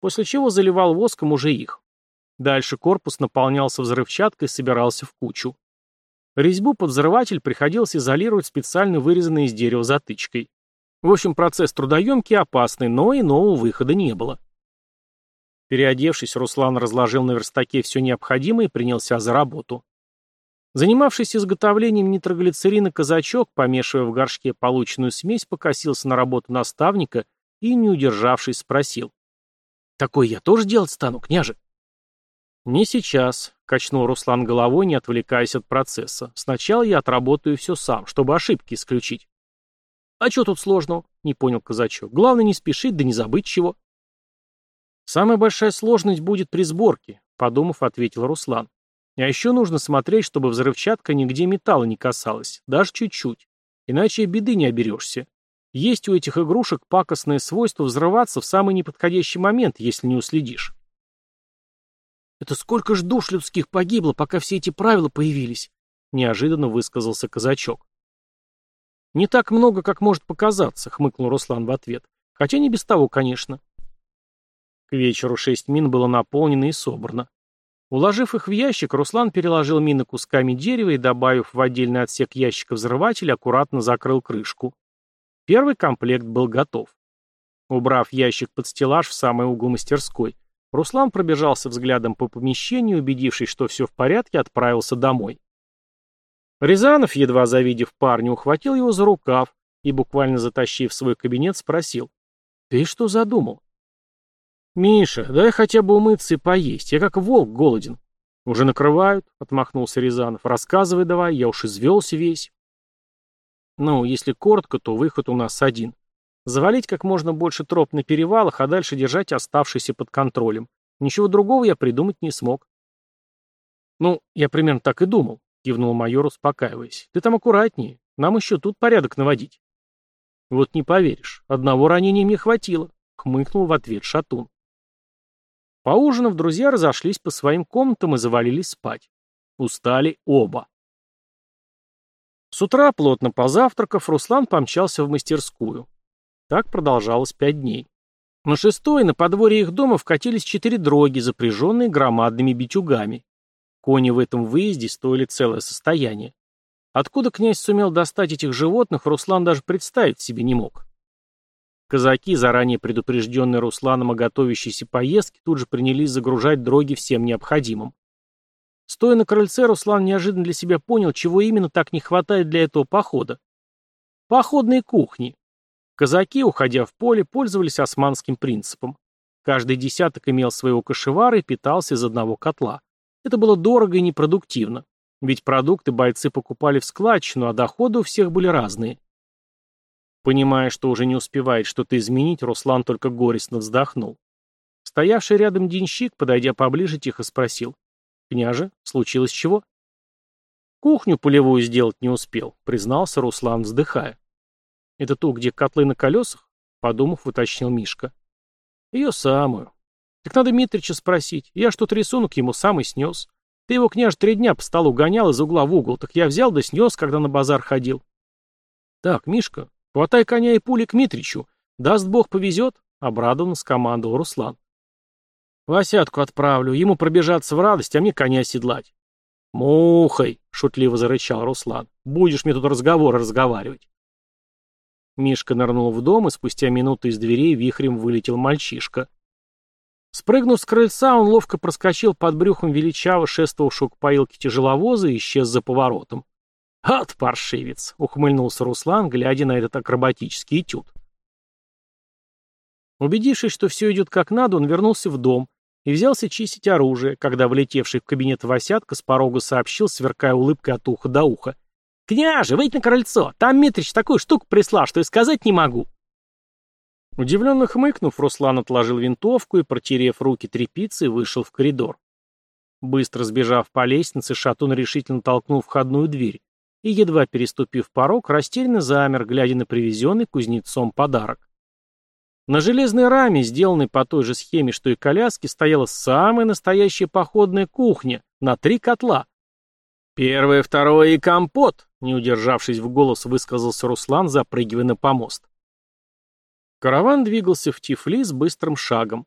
Speaker 1: После чего заливал воском уже их. Дальше корпус наполнялся взрывчаткой и собирался в кучу. Резьбу под взрыватель приходилось изолировать специально вырезанной из дерева затычкой. В общем, процесс трудоемкий и опасный, но и нового выхода не было. Переодевшись, Руслан разложил на верстаке все необходимое и принялся за работу. Занимавшийся изготовлением нитроглицерина казачок, помешивая в горшке полученную смесь, покосился на работу наставника и, не удержавшись, спросил. «Такой я тоже делать стану, княже?» «Не сейчас», — качнул Руслан головой, не отвлекаясь от процесса. «Сначала я отработаю все сам, чтобы ошибки исключить». «А что тут сложного?» — не понял казачок. «Главное не спешить, да не забыть чего». «Самая большая сложность будет при сборке», — подумав, ответил Руслан. «А еще нужно смотреть, чтобы взрывчатка нигде металла не касалась, даже чуть-чуть. Иначе беды не оберешься. Есть у этих игрушек пакостное свойство взрываться в самый неподходящий момент, если не уследишь». «Это сколько ж душ людских погибло, пока все эти правила появились?» — неожиданно высказался казачок. «Не так много, как может показаться», — хмыкнул Руслан в ответ. «Хотя не без того, конечно». К вечеру шесть мин было наполнено и собрано. Уложив их в ящик, Руслан переложил мины кусками дерева и, добавив в отдельный отсек ящика взрыватель, аккуратно закрыл крышку. Первый комплект был готов. Убрав ящик под стеллаж в самый угол мастерской, Руслан пробежался взглядом по помещению, убедившись, что все в порядке, отправился домой. Рязанов, едва завидев парня, ухватил его за рукав и, буквально затащив в свой кабинет, спросил. «Ты что задумал?» «Миша, дай хотя бы умыться и поесть. Я как волк голоден». «Уже накрывают?» — отмахнулся Рязанов. «Рассказывай давай, я уж извелся весь». «Ну, если коротко, то выход у нас один. Завалить как можно больше троп на перевалах, а дальше держать оставшиеся под контролем. Ничего другого я придумать не смог». «Ну, я примерно так и думал. — кивнул майор, успокаиваясь. «Ты там аккуратнее. Нам еще тут порядок наводить». «Вот не поверишь, одного ранения мне хватило», — хмыкнул в ответ Шатун. Поужинав, друзья разошлись по своим комнатам и завалились спать. Устали оба. С утра, плотно позавтракав, Руслан помчался в мастерскую. Так продолжалось пять дней. На шестой на подворье их дома вкатились четыре дроги, запряженные громадными битюгами. Кони в этом выезде стоили целое состояние. Откуда князь сумел достать этих животных, Руслан даже представить себе не мог. Казаки, заранее предупрежденные Русланом о готовящейся поездке, тут же принялись загружать дроги всем необходимым. Стоя на крыльце, Руслан неожиданно для себя понял, чего именно так не хватает для этого похода. Походные кухни. Казаки, уходя в поле, пользовались османским принципом. Каждый десяток имел своего кошевара и питался из одного котла. Это было дорого и непродуктивно, ведь продукты бойцы покупали в складчину, а доходы у всех были разные. Понимая, что уже не успевает что-то изменить, Руслан только горестно вздохнул. Стоявший рядом денщик, подойдя поближе, тихо спросил. «Княже, случилось чего?» «Кухню полевую сделать не успел», — признался Руслан, вздыхая. «Это ту, где котлы на колесах?» — подумав, уточнил Мишка. «Ее самую. Так надо Митрича спросить. Я что-то рисунок ему сам и снес. Ты его, княж, три дня по столу гонял из угла в угол, так я взял да снес, когда на базар ходил. Так, Мишка, хватай коня и пулей к Митричу. Даст бог повезет, — обрадованно скомандовал Руслан. Васятку отправлю, ему пробежаться в радость, а мне коня седлать. «Мухой!» — шутливо зарычал Руслан. «Будешь мне тут разговоры разговаривать». Мишка нырнул в дом, и спустя минуту из дверей вихрем вылетел мальчишка. Спрыгнув с крыльца, он ловко проскочил под брюхом величаво шествовавшего к поилке тяжеловоза и исчез за поворотом. «От паршивец!» — ухмыльнулся Руслан, глядя на этот акробатический этюд. Убедившись, что все идет как надо, он вернулся в дом и взялся чистить оружие, когда влетевший в кабинет Васятка с порога сообщил, сверкая улыбкой от уха до уха. «Княже, выйдь на крыльцо! Там Митрич такую штуку прислал, что и сказать не могу!» Удивленно хмыкнув, Руслан отложил винтовку и, протерев руки тряпицей, вышел в коридор. Быстро сбежав по лестнице, Шатун решительно толкнул входную дверь и, едва переступив порог, растерянно замер, глядя на привезенный кузнецом подарок. На железной раме, сделанной по той же схеме, что и коляски, стояла самая настоящая походная кухня на три котла. «Первое, второе и компот», — не удержавшись в голос, высказался Руслан, запрыгивая на помост. Караван двигался в Тифлис быстрым шагом.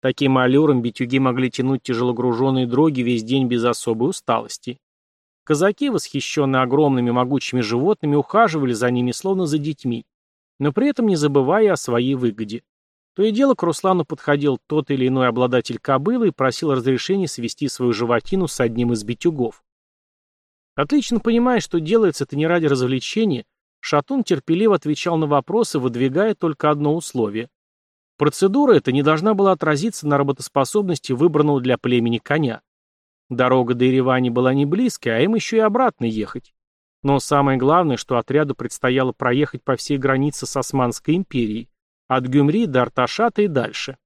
Speaker 1: Таким аллюром битюги могли тянуть тяжелогруженные дроги весь день без особой усталости. Казаки, восхищенные огромными могучими животными, ухаживали за ними словно за детьми, но при этом не забывая о своей выгоде. То и дело к Руслану подходил тот или иной обладатель кобылы и просил разрешения свести свою животину с одним из битюгов. Отлично понимая, что делается это не ради развлечения, Шатун терпеливо отвечал на вопросы, выдвигая только одно условие. Процедура эта не должна была отразиться на работоспособности выбранного для племени коня. Дорога до Еревани была не близкой, а им еще и обратно ехать. Но самое главное, что отряду предстояло проехать по всей границе с Османской империей, от Гюмри до Арташата и дальше.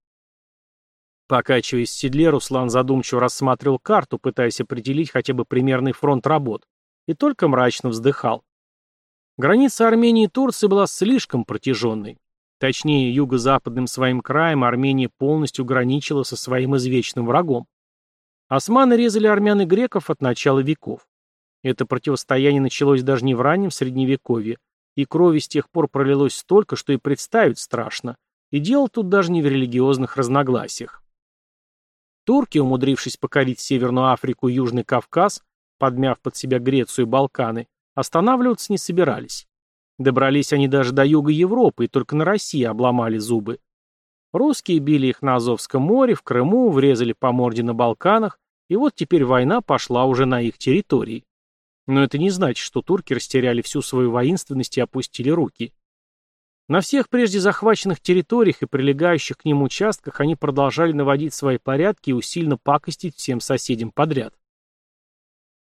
Speaker 1: Покачиваясь в седле, Руслан задумчиво рассматривал карту, пытаясь определить хотя бы примерный фронт работ, и только мрачно вздыхал. Граница Армении и Турции была слишком протяженной. Точнее, юго-западным своим краем Армения полностью граничила со своим извечным врагом. Османы резали армян и греков от начала веков. Это противостояние началось даже не в раннем Средневековье, и крови с тех пор пролилось столько, что и представить страшно. И дело тут даже не в религиозных разногласиях. Турки, умудрившись покорить Северную Африку и Южный Кавказ, подмяв под себя Грецию и Балканы, Останавливаться не собирались. Добрались они даже до юга Европы и только на России обломали зубы. Русские били их на Азовском море, в Крыму, врезали по морде на Балканах, и вот теперь война пошла уже на их территории. Но это не значит, что турки растеряли всю свою воинственность и опустили руки. На всех прежде захваченных территориях и прилегающих к ним участках они продолжали наводить свои порядки и усиленно пакостить всем соседям подряд.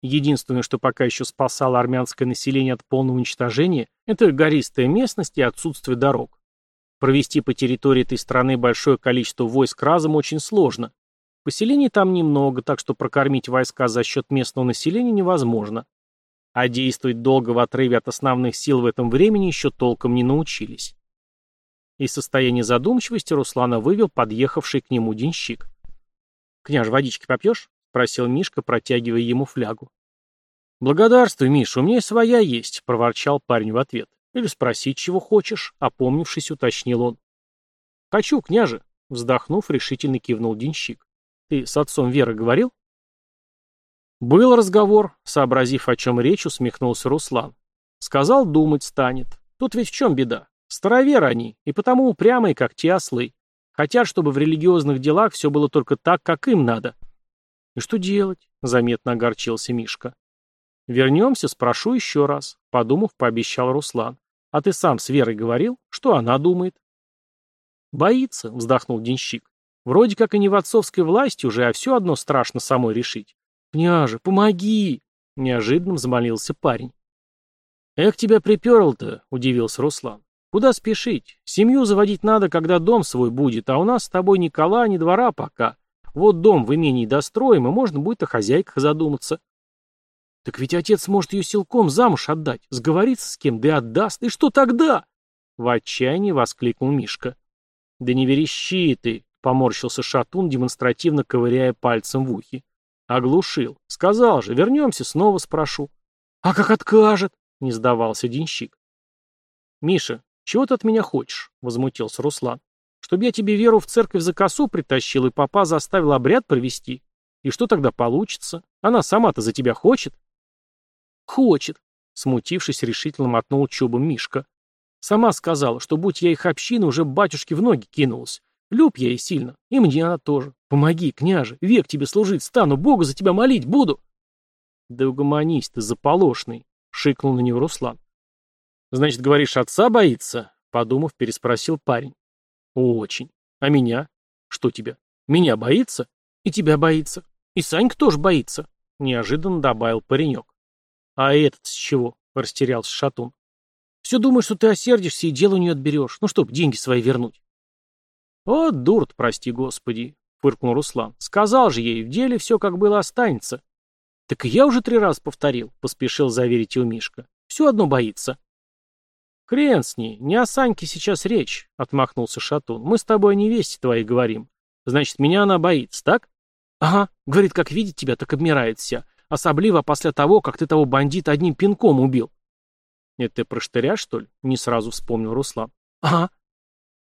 Speaker 1: Единственное, что пока еще спасало армянское население от полного уничтожения, это гористая местность и отсутствие дорог. Провести по территории этой страны большое количество войск разом очень сложно. Поселений там немного, так что прокормить войска за счет местного населения невозможно. А действовать долго в отрыве от основных сил в этом времени еще толком не научились. Из состояния задумчивости Руслана вывел подъехавший к нему денщик. «Княж, водички попьешь?» просил Мишка, протягивая ему флягу. «Благодарствуй, Миша, у меня и своя есть», — проворчал парень в ответ. «Или спросить, чего хочешь», — опомнившись, уточнил он. «Хочу, княже», — вздохнув, решительно кивнул денщик. «Ты с отцом Веры говорил?» Был разговор, сообразив, о чем речь, усмехнулся Руслан. Сказал, думать станет. Тут ведь в чем беда? Староверы они, и потому упрямые, как те ослы. Хотят, чтобы в религиозных делах все было только так, как им надо. «И что делать?» — заметно огорчился Мишка. «Вернемся, спрошу еще раз», — подумав, пообещал Руслан. «А ты сам с Верой говорил? Что она думает?» «Боится», — вздохнул денщик. «Вроде как и не в отцовской власти уже, а все одно страшно самой решить. Княже, помоги!» — неожиданно взмолился парень. «Эх, тебя приперл-то», — удивился Руслан. «Куда спешить? Семью заводить надо, когда дом свой будет, а у нас с тобой ни кола, ни двора пока. Вот дом в имении достроим, и можно будет о хозяйках задуматься. Так ведь отец может ее силком замуж отдать, сговориться с кем, да и отдаст. И что тогда? В отчаянии воскликнул Мишка. Да не верещи ты, поморщился Шатун, демонстративно ковыряя пальцем в ухе. Оглушил. Сказал же, вернемся, снова спрошу. А как откажет? Не сдавался денщик. Миша, чего ты от меня хочешь? Возмутился Руслан. Чтобы я тебе веру в церковь за косу притащил и папа заставил обряд провести? И что тогда получится? Она сама-то за тебя хочет? Хочет, смутившись, решительно мотнул чубом Мишка. Сама сказала, что будь я их община, уже батюшке в ноги кинулась. Люб я ей сильно, и мне она тоже. Помоги, княже, век тебе служить стану, Бога за тебя молить буду. Да угомонись ты, заполошный, шикнул на него Руслан. Значит, говоришь, отца боится? Подумав, переспросил парень. Очень. А меня? Что тебя? Меня боится? И тебя боится. И Санька тоже боится, неожиданно добавил паренек. А этот с чего? Растерялся Шатун. Все думаешь, что ты осердишься и дело у нее отберешь. Ну, чтоб деньги свои вернуть. О, дурт, прости господи, фыркнул Руслан. Сказал же ей, в деле все как было останется. Так я уже три раза повторил, поспешил заверить его Мишка. Все одно боится. Хрен с ней, не о Саньке сейчас речь, отмахнулся Шатун. Мы с тобой о невесте твоей говорим. Значит, меня она боится, так? Ага, говорит, как видит тебя, так обмирает вся. Особливо после того, как ты того бандита одним пинком убил. Это ты про штыря, что ли? Не сразу вспомнил Руслан. Ага.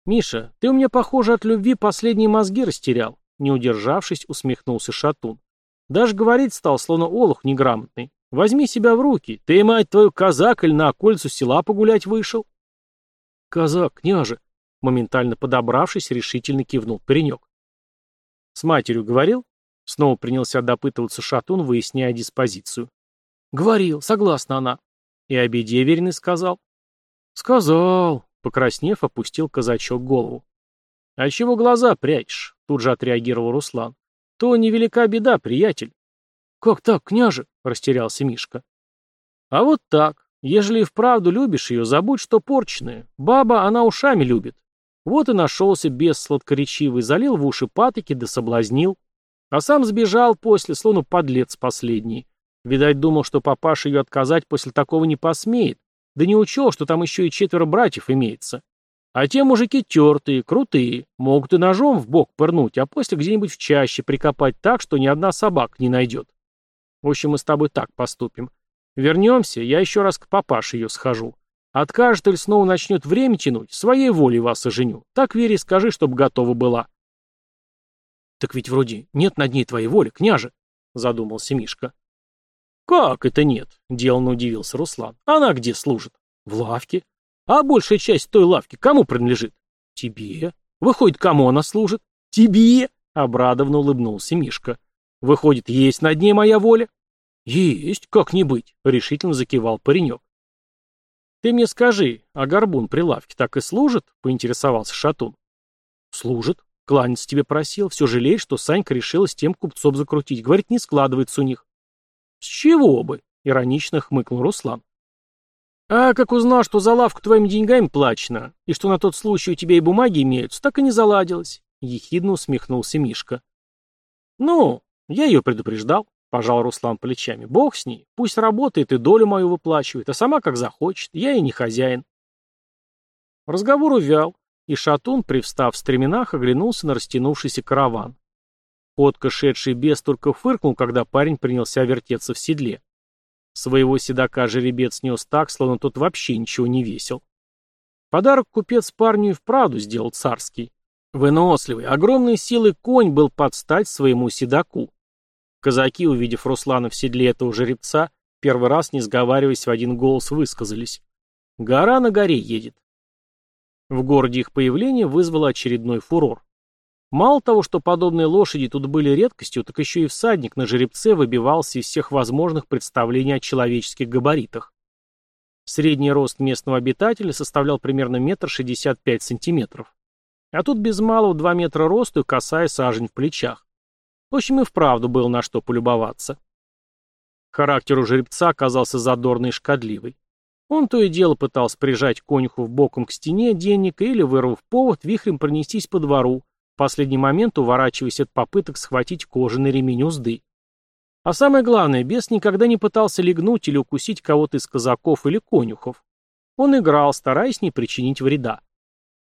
Speaker 1: Миша, ты у меня, похоже, от любви последние мозги растерял. Не удержавшись, усмехнулся Шатун. Даже говорить стал, словно олух неграмотный. Возьми себя в руки. Ты, мать твою, казак или на окольцу села погулять вышел? Казак, княже. Моментально подобравшись, решительно кивнул паренек. С матерью говорил? Снова принялся допытываться Шатун, выясняя диспозицию. Говорил, согласна она. И о беде веренный сказал? Сказал. Покраснев, опустил казачок голову. А чего глаза прячешь? Тут же отреагировал Руслан. То невелика беда, приятель. Как так, княже? Растерялся Мишка. А вот так. Ежели и вправду любишь ее, забудь, что порченная. Баба, она ушами любит. Вот и нашелся бес сладкоречивый, залил в уши патоки да соблазнил. А сам сбежал после, словно подлец последний. Видать, думал, что папаша ее отказать после такого не посмеет. Да не учел, что там еще и четверо братьев имеется. А те мужики тертые, крутые, могут и ножом в бок пырнуть, а после где-нибудь в чаще прикопать так, что ни одна собака не найдет. В общем, мы с тобой так поступим. Вернемся, я еще раз к папаше ее схожу. Откажет или снова начнет время тянуть, своей волей вас оженю. Так Вере скажи, чтобы готова была. Так ведь вроде нет над ней твоей воли, княже, задумался Мишка. «Как это нет?» — деланно удивился Руслан. «Она где служит?» «В лавке». «А большая часть той лавки кому принадлежит?» «Тебе». «Выходит, кому она служит?» «Тебе!» — обрадованно улыбнулся Мишка. «Выходит, есть над ней моя воля?» «Есть, как не быть», — решительно закивал паренек. «Ты мне скажи, а горбун при лавке так и служит?» — поинтересовался Шатун. «Служит. Кланяться тебе просил. Все жалеешь, что Санька решила с тем купцом закрутить. Говорит, не складывается у них. «С чего бы?» — иронично хмыкнул Руслан. «А как узнал, что за лавку твоими деньгами плачено, и что на тот случай у тебя и бумаги имеются, так и не заладилось», — ехидно усмехнулся Мишка. «Ну, я ее предупреждал», — пожал Руслан плечами. «Бог с ней, пусть работает и долю мою выплачивает, а сама как захочет, я и не хозяин». Разговор увял, и Шатун, привстав в стременах, оглянулся на растянувшийся караван. Ходко шедший бес только фыркнул, когда парень принялся вертеться в седле. Своего седока жеребец нес так, словно тот вообще ничего не весил. Подарок купец парню и вправду сделал царский. Выносливый, огромной силы конь был под стать своему седоку. Казаки, увидев Руслана в седле этого жеребца, первый раз, не сговариваясь в один голос, высказались. «Гора на горе едет». В городе их появление вызвало очередной фурор. Мало того, что подобные лошади тут были редкостью, так еще и всадник на жеребце выбивался из всех возможных представлений о человеческих габаритах. Средний рост местного обитателя составлял примерно метр шестьдесят пять сантиметров. А тут без малого два метра росту и косая сажень в плечах. В общем, и вправду было на что полюбоваться. Характер у жеребца оказался задорный и шкодливый. Он то и дело пытался прижать конюху боком к стене денника или, вырвав повод, вихрем пронестись по двору, в последний момент уворачиваясь от попыток схватить кожаный ремень узды. А самое главное, бес никогда не пытался легнуть или укусить кого-то из казаков или конюхов. Он играл, стараясь не причинить вреда.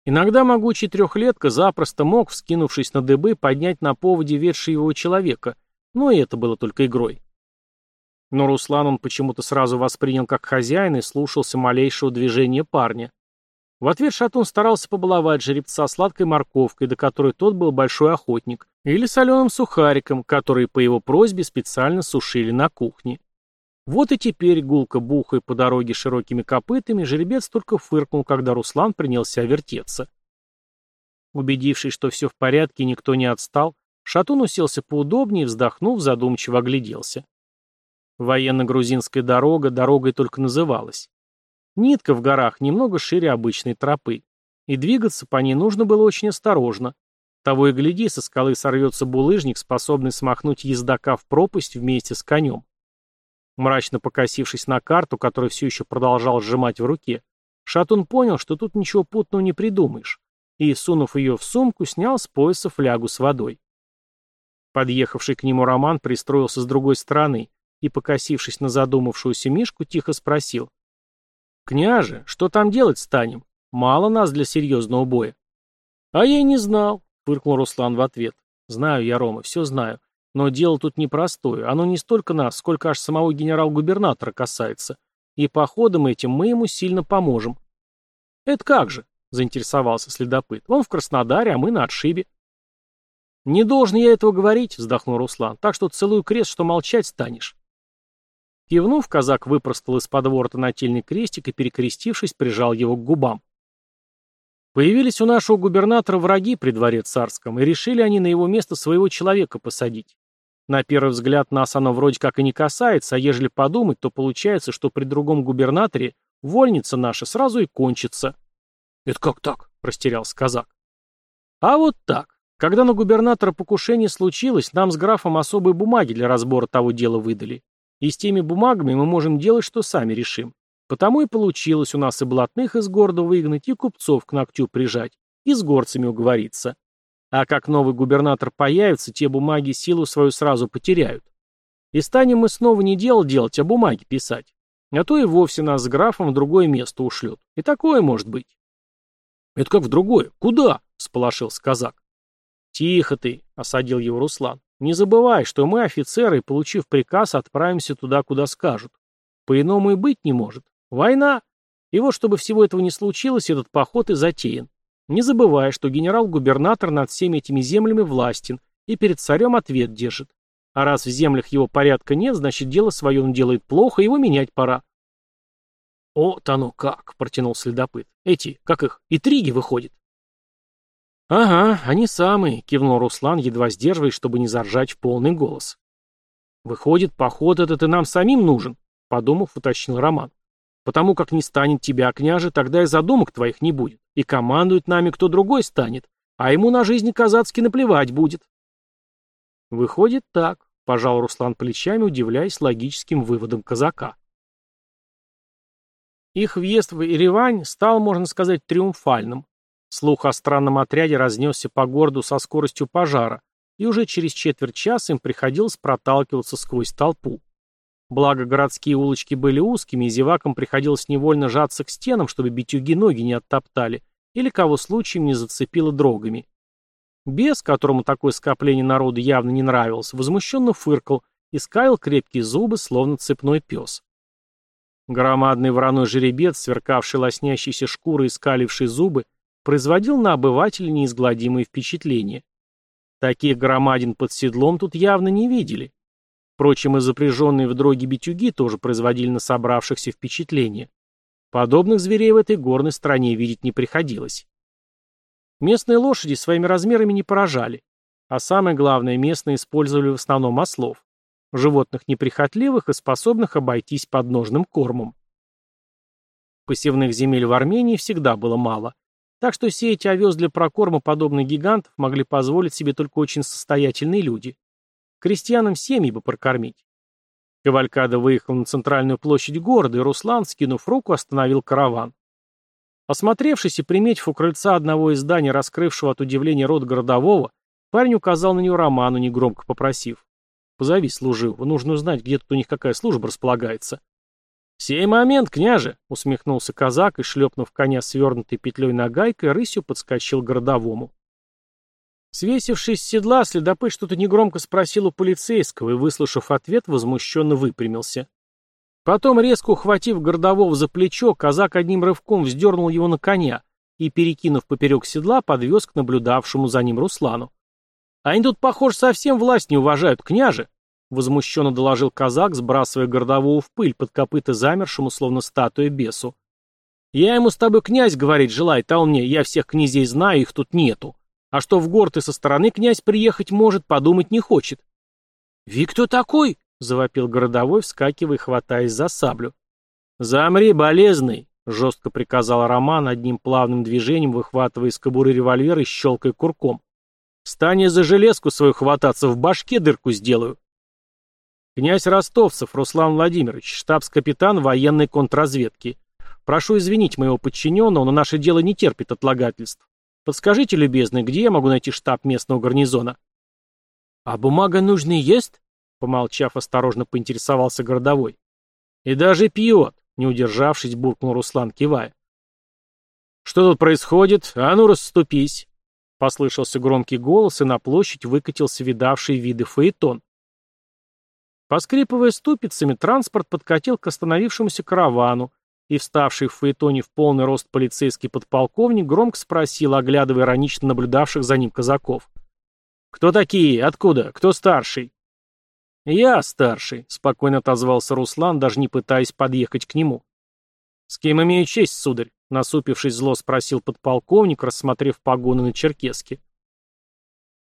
Speaker 1: Иногда могучий трехлетка запросто мог, вскинувшись на дыбы, поднять на поводе ведший его человека, но и это было только игрой. Но Руслан он почему-то сразу воспринял как хозяин и слушался малейшего движения парня. В ответ Шатун старался побаловать жеребца сладкой морковкой, до которой тот был большой охотник, или соленым сухариком, которые по его просьбе специально сушили на кухне. Вот и теперь, гулко бухая по дороге широкими копытами, жеребец только фыркнул, когда Руслан принялся вертеться. Убедившись, что все в порядке и никто не отстал, Шатун уселся поудобнее вздохнув, задумчиво огляделся. Военно-грузинская дорога дорогой только называлась. Нитка в горах немного шире обычной тропы, и двигаться по ней нужно было очень осторожно. Того и гляди, со скалы сорвется булыжник, способный смахнуть ездока в пропасть вместе с конем. Мрачно покосившись на карту, которую все еще продолжал сжимать в руке, Шатун понял, что тут ничего путного не придумаешь, и, сунув ее в сумку, снял с пояса флягу с водой. Подъехавший к нему Роман пристроился с другой стороны и, покосившись на задумавшуюся Мишку, тихо спросил. «Княже, что там делать станем? Мало нас для серьезного боя». «А я и не знал», — фыркнул Руслан в ответ. «Знаю я, Рома, все знаю. Но дело тут непростое. Оно не столько нас, сколько аж самого генерал-губернатора касается. И походом этим мы ему сильно поможем. Это как же? Заинтересовался следопыт. Он в Краснодаре, а мы на отшибе. Не должен я этого говорить, вздохнул Руслан. Так что целую крест, что молчать станешь. Кивнув, казак выпростал из-под ворота нательный крестик и, перекрестившись, прижал его к губам. Появились у нашего губернатора враги при дворе царском, и решили они на его место своего человека посадить. На первый взгляд нас оно вроде как и не касается, а ежели подумать, то получается, что при другом губернаторе вольница наша сразу и кончится. «Это как так?» — растерялся казак. «А вот так. Когда на губернатора покушение случилось, нам с графом особые бумаги для разбора того дела выдали. И с теми бумагами мы можем делать, что сами решим. Потому и получилось у нас и блатных из города выгнать, и купцов к ногтю прижать, и с горцами уговориться. А как новый губернатор появится, те бумаги силу свою сразу потеряют. И станем мы снова не дело делать, а бумаги писать. А то и вовсе нас с графом в другое место ушлет. И такое может быть. Это как в другое? Куда? Сполошился казак. Тихо ты, осадил его Руслан. Не забывай, что мы офицеры, получив приказ, отправимся туда, куда скажут. По-иному и быть не может. Война. И вот, чтобы всего этого не случилось, этот поход и затеян. Не забывая, что генерал-губернатор над всеми этими землями властен и перед царем ответ держит. А раз в землях его порядка нет, значит дело свое он делает плохо, его менять пора. «О-то оно как!» — протянул следопыт. «Эти, как их, итриги выходят?» «Ага, они самые», — кивнул Руслан, едва сдерживаясь, чтобы не заржать в полный голос. «Выходит, поход этот и нам самим нужен», — подумав, уточнил Роман. Потому как не станет тебя, княже, тогда и задумок твоих не будет. И командует нами кто другой станет, а ему на жизни казацки наплевать будет. Выходит так, пожал Руслан плечами, удивляясь логическим выводам казака. Их въезд в Еревань стал, можно сказать, триумфальным. Слух о странном отряде разнесся по городу со скоростью пожара, и уже через четверть часа им приходилось проталкиваться сквозь толпу. Благо, городские улочки были узкими, и зевакам приходилось невольно жаться к стенам, чтобы битюги ноги не оттоптали, или кого случаем не зацепило дрогами. Бес, которому такое скопление народа явно не нравилось, возмущенно фыркал и скалил крепкие зубы, словно цепной пес. Громадный вороной жеребец, сверкавший лоснящейся шкурой и скаливший зубы, производил на обывателя неизгладимые впечатления. Таких громадин под седлом тут явно не видели. Впрочем, и запряженные в дроги битюги тоже производили на собравшихся впечатление. Подобных зверей в этой горной стране видеть не приходилось. Местные лошади своими размерами не поражали. А самое главное, местные использовали в основном ослов. Животных неприхотливых и способных обойтись подножным кормом. Посевных земель в Армении всегда было мало. Так что сеять овес для прокорма подобных гигантов могли позволить себе только очень состоятельные люди. Крестьянам семьи бы прокормить. Кавалькада выехал на центральную площадь города, и Руслан, скинув руку, остановил караван. Осмотревшись и приметив у крыльца одного из зданий, раскрывшего от удивления рот городового, парень указал на него Роману, негромко попросив. «Позови служивого, нужно узнать, где тут у них какая служба располагается». «Сей момент, княже!» — усмехнулся казак и, шлепнув коня свернутой петлей нагайкой, рысью подскочил к городовому. Свесившись с седла, следопыт что-то негромко спросил у полицейского и, выслушав ответ, возмущенно выпрямился. Потом, резко ухватив городового за плечо, казак одним рывком вздернул его на коня и, перекинув поперек седла, подвез к наблюдавшему за ним Руслану. «Они тут, похоже, совсем власть не уважают, княже!» — возмущенно доложил казак, сбрасывая городового в пыль под копыта замершему, словно статуя бесу. «Я ему с тобой князь говорить желает, а он мне, я всех князей знаю, их тут нету. А что в город и со стороны князь приехать может, подумать не хочет. «Ви кто такой?» — завопил городовой, вскакивая и хватаясь за саблю. «Замри, болезный!» — жестко приказал Роман, одним плавным движением выхватывая из кобуры револьвер и щелкая курком. «Стань за железку свою хвататься, в башке дырку сделаю!» «Князь Ростовцев Руслан Владимирович, штабс-капитан военной контрразведки. Прошу извинить моего подчиненного, но наше дело не терпит отлагательств. Подскажите, любезный, где я могу найти штаб местного гарнизона? А бумага нужная есть? Помолчав, осторожно поинтересовался городовой. И даже пьет, не удержавшись, буркнул Руслан, кивая. Что тут происходит? А ну расступись. Послышался громкий голос, и на площадь выкатился видавший виды фаэтон. Поскрипывая ступицами, транспорт подкатил к остановившемуся каравану, и вставший в фаэтоне в полный рост полицейский подполковник громко спросил, оглядывая иронично наблюдавших за ним казаков. «Кто такие? Откуда? Кто старший?» «Я старший», — спокойно отозвался Руслан, даже не пытаясь подъехать к нему. «С кем имею честь, сударь?» — насупившись зло спросил подполковник, рассмотрев погоны на черкеске.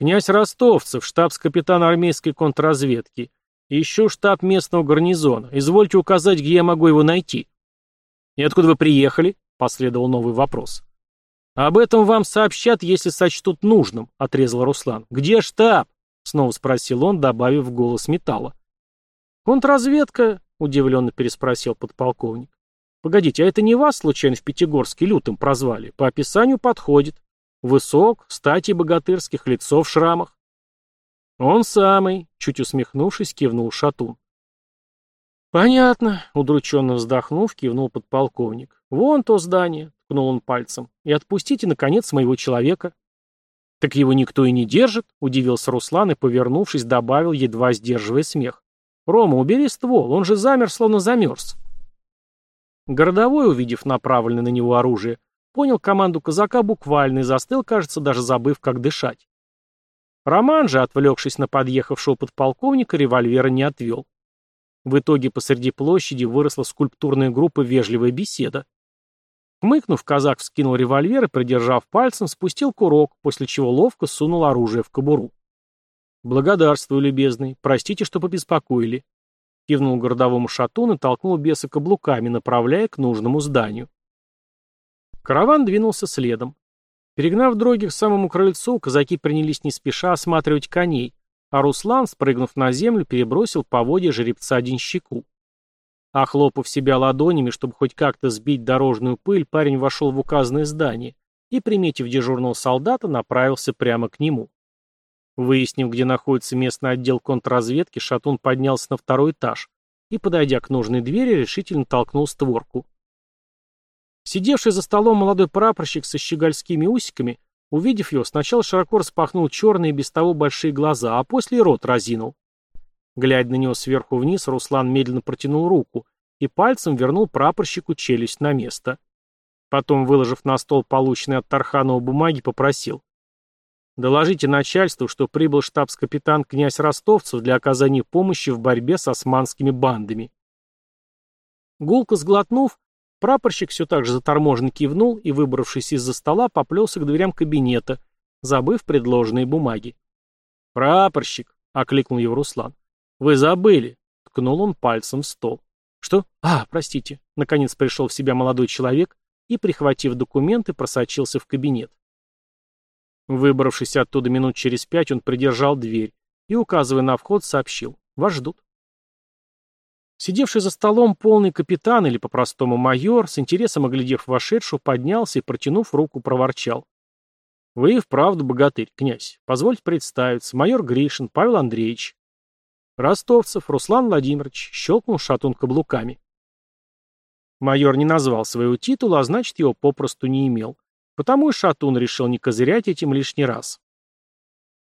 Speaker 1: «Князь Ростовцев, штабс-капитан армейской контрразведки. Ищу штаб местного гарнизона. Извольте указать, где я могу его найти». «И откуда вы приехали?» — последовал новый вопрос. «Об этом вам сообщат, если сочтут нужным», — отрезал Руслан. «Где штаб?» — снова спросил он, добавив голос металла. «Контрразведка», — удивленно переспросил подполковник. «Погодите, а это не вас, случайно, в Пятигорске лютым прозвали? По описанию подходит. Высок, стати богатырских, лицо в шрамах». «Он самый», — чуть усмехнувшись, кивнул Шатун. «Понятно», — удрученно вздохнув, кивнул подполковник. «Вон то здание», — ткнул он пальцем. «И отпустите, наконец, моего человека». «Так его никто и не держит», — удивился Руслан и, повернувшись, добавил, едва сдерживая смех. «Рома, убери ствол, он же замер, словно замерз». Городовой, увидев направленное на него оружие, понял команду казака буквально и застыл, кажется, даже забыв, как дышать. Роман же, отвлекшись на подъехавшего подполковника, револьвера не отвел. В итоге посреди площади выросла скульптурная группа «Вежливая беседа». Хмыкнув, казак вскинул револьвер и, придержав пальцем, спустил курок, после чего ловко сунул оружие в кобуру. «Благодарствую, любезный. Простите, что побеспокоили». Кивнул городовому шатун и толкнул беса каблуками, направляя к нужному зданию. Караван двинулся следом. Перегнав дроги к самому крыльцу, казаки принялись не спеша осматривать коней, а Руслан, спрыгнув на землю, перебросил поводья жеребца денщику. Охлопав себя ладонями, чтобы хоть как-то сбить дорожную пыль, парень вошел в указанное здание и, приметив дежурного солдата, направился прямо к нему. Выяснив, где находится местный отдел контрразведки, Шатун поднялся на второй этаж и, подойдя к нужной двери, решительно толкнул створку. Сидевший за столом молодой прапорщик со щегольскими усиками Увидев его, сначала широко распахнул черные без того большие глаза, а после и рот разинул. Глядя на него сверху вниз, Руслан медленно протянул руку и пальцем вернул прапорщику челюсть на место. Потом, выложив на стол полученные от Тарханова бумаги, попросил. «Доложите начальству, что прибыл штабс-капитан князь Ростовцев для оказания помощи в борьбе с османскими бандами». Гулко сглотнув, Прапорщик все так же заторможенно кивнул и, выбравшись из-за стола, поплелся к дверям кабинета, забыв предложенные бумаги. «Прапорщик!» — окликнул его Руслан. «Вы забыли!» — ткнул он пальцем в стол. «Что? А, простите!» Наконец пришел в себя молодой человек и, прихватив документы, просочился в кабинет. Выбравшись оттуда минут через пять, он придержал дверь и, указывая на вход, сообщил. «Вас ждут». Сидевший за столом полный капитан или по-простому майор, с интересом оглядев вошедшего, поднялся и, протянув руку, проворчал. «Вы и вправду богатырь, князь. Позвольте представиться. Майор Гришин Павел Андреевич». Ростовцев Руслан Владимирович щелкнул шатун каблуками. Майор не назвал своего титула, а значит, его попросту не имел. Потому и Шатун решил не козырять этим лишний раз.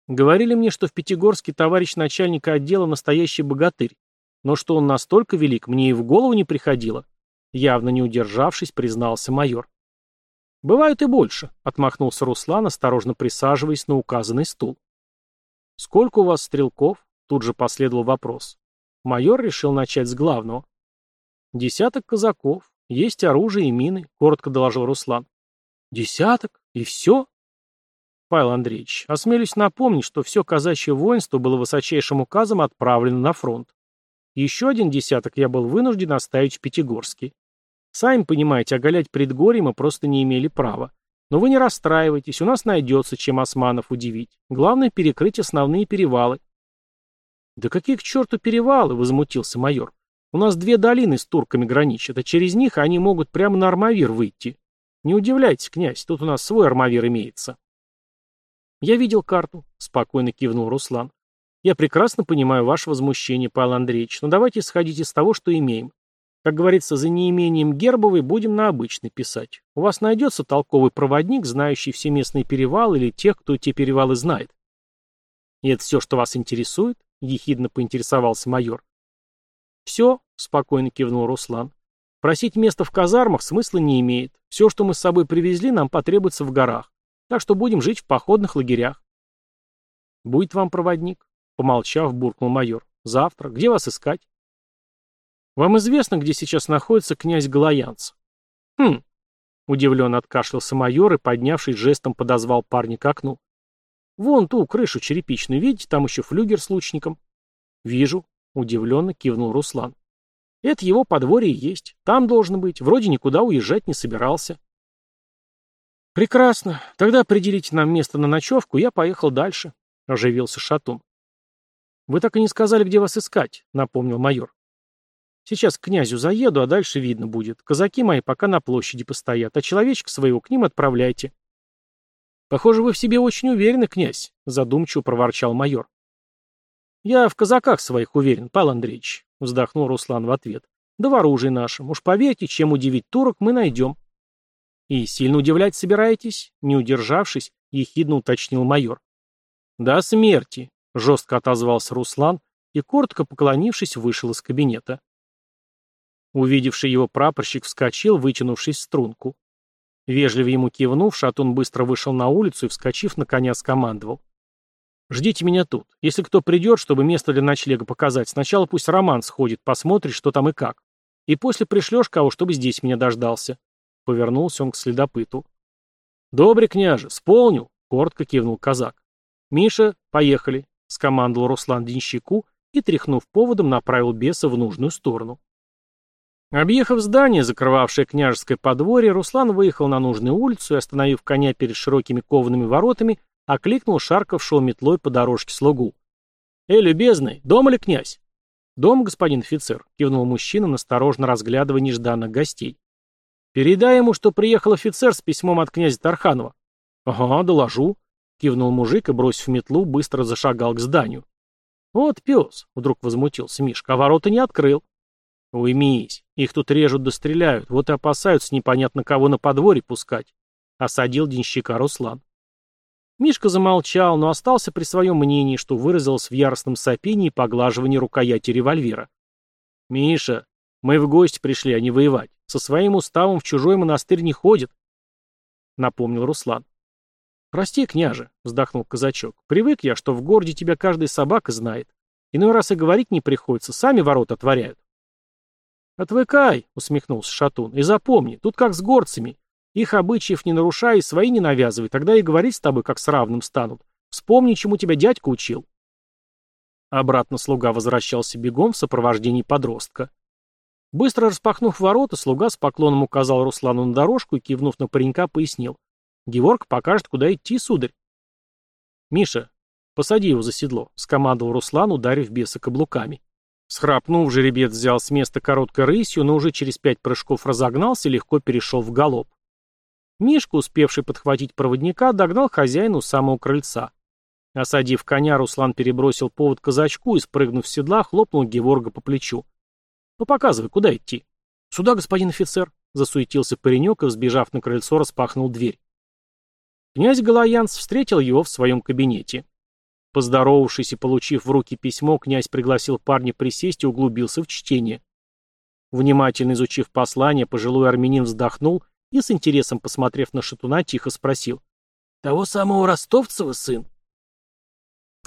Speaker 1: Говорили мне, что в Пятигорске товарищ начальника отдела настоящий богатырь, но что он настолько велик, мне и в голову не приходило. Явно не удержавшись, признался майор. «Бывают и больше», — отмахнулся Руслан, осторожно присаживаясь на указанный стул. «Сколько у вас стрелков?» — тут же последовал вопрос. Майор решил начать с главного. «Десяток казаков. Есть оружие и мины», — коротко доложил Руслан. «Десяток? И все?» Павел Андреевич, осмелюсь напомнить, что все казачье воинство было высочайшим указом отправлено на фронт. Еще один десяток я был вынужден оставить в Пятигорске. Сами понимаете, оголять предгорье мы просто не имели права. Но вы не расстраивайтесь, у нас найдется, чем османов удивить. Главное перекрыть основные перевалы. Да какие к черту перевалы, возмутился майор. У нас две долины с турками граничат, а через них они могут прямо на Армавир выйти. Не удивляйтесь, князь, тут у нас свой Армавир имеется. Я видел карту, спокойно кивнул Руслан. Я прекрасно понимаю ваше возмущение, Павел Андреевич, но давайте исходить из того, что имеем. Как говорится, за неимением гербовой будем на обычный писать. У вас найдется толковый проводник, знающий все местные перевалы или тех, кто те перевалы знает. И это все, что вас интересует? Ехидно поинтересовался майор. Все, спокойно кивнул Руслан. Просить место в казармах смысла не имеет. Все, что мы с собой привезли, нам потребуется в горах. Так что будем жить в походных лагерях. Будет вам проводник, помолчав, буркнул майор. Завтра. Где вас искать? Вам известно, где сейчас находится князь Галаянц? Хм. Удивленно откашлялся майор и, поднявшись, жестом подозвал парня к окну. Вон ту крышу черепичную, видите, там еще флюгер с лучником. Вижу. Удивленно кивнул Руслан. Это его подворье есть. Там должен быть. Вроде никуда уезжать не собирался. Прекрасно. Тогда определите нам место на ночевку, я поехал дальше. Оживился Шатун. Вы так и не сказали, где вас искать, напомнил майор. Сейчас к князю заеду, а дальше видно будет. Казаки мои пока на площади постоят, а человечка своего к ним отправляйте. Похоже, вы в себе очень уверены, князь, задумчиво проворчал майор. Я в казаках своих уверен, Павел Андреевич, вздохнул Руслан в ответ. Да в оружии нашем. Уж поверьте, чем удивить турок мы найдем. И сильно удивлять собираетесь? Не удержавшись, ехидно уточнил майор. До смерти, жестко отозвался Руслан и, коротко поклонившись, вышел из кабинета. Увидевший его прапорщик вскочил, вытянувшись в струнку. Вежливо ему кивнув, Шатун быстро вышел на улицу и, вскочив на коня, скомандовал. «Ждите меня тут. Если кто придет, чтобы место для ночлега показать, сначала пусть Роман сходит, посмотрит, что там и как. И после пришлешь кого, чтобы здесь меня дождался». Повернулся он к следопыту. «Добрый княже, сполнил!» — коротко кивнул казак. «Миша, поехали!» — скомандовал Руслан Денщику и, тряхнув поводом, направил беса в нужную сторону. Объехав здание, закрывавшее княжеское подворье, Руслан выехал на нужную улицу и, остановив коня перед широкими коваными воротами, окликнул шаркавшего метлой по дорожке слугу. «Эй, любезный, дома ли князь?» «Дом, господин офицер», — кивнул мужчина, насторожно разглядывая нежданных гостей. «Передай ему, что приехал офицер с письмом от князя Тарханова». «Ага, доложу», — кивнул мужик и, бросив метлу, быстро зашагал к зданию. «Вот пес», — вдруг возмутился Мишка, — «а ворота не открыл». «Уймись, их тут режут да стреляют, вот и опасаются непонятно кого на подворье пускать», — осадил денщика Руслан. Мишка замолчал, но остался при своем мнении, что выразилось в яростном сопении поглаживании рукояти револьвера. «Миша, мы в гости пришли, а не воевать. Со своим уставом в чужой монастырь не ходит», — напомнил Руслан. «Прости, княже», — вздохнул казачок. «Привык я, что в городе тебя каждая собака знает. Иной раз и говорить не приходится, сами ворота отворяют». «Отвыкай», — усмехнулся Шатун, — «и запомни, тут как с горцами. Их обычаев не нарушай и свои не навязывай, тогда и говорить с тобой как с равным станут. Вспомни, чему тебя дядька учил». Обратно слуга возвращался бегом в сопровождении подростка. Быстро распахнув ворота, слуга с поклоном указал Руслану на дорожку и, кивнув на паренька, пояснил. «Геворг покажет, куда идти, сударь». «Миша, посади его за седло», — скомандовал Руслан, ударив беса каблуками. Схрапнув, жеребец взял с места короткой рысью, но уже через пять прыжков разогнался и легко перешел в галоп. Мишка, успевший подхватить проводника, догнал хозяина у самого крыльца. Осадив коня, Руслан перебросил повод казачку и, спрыгнув с седла, хлопнул Геворга по плечу. «Ну, показывай, куда идти?» «Сюда, господин офицер», — засуетился паренек и, взбежав на крыльцо, распахнул дверь. Князь Галаянц встретил его в своем кабинете. Поздоровавшись и получив в руки письмо, князь пригласил парня присесть и углубился в чтение. Внимательно изучив послание, пожилой армянин вздохнул и, с интересом посмотрев на шатуна, тихо спросил. «Того самого Ростовцева сын?»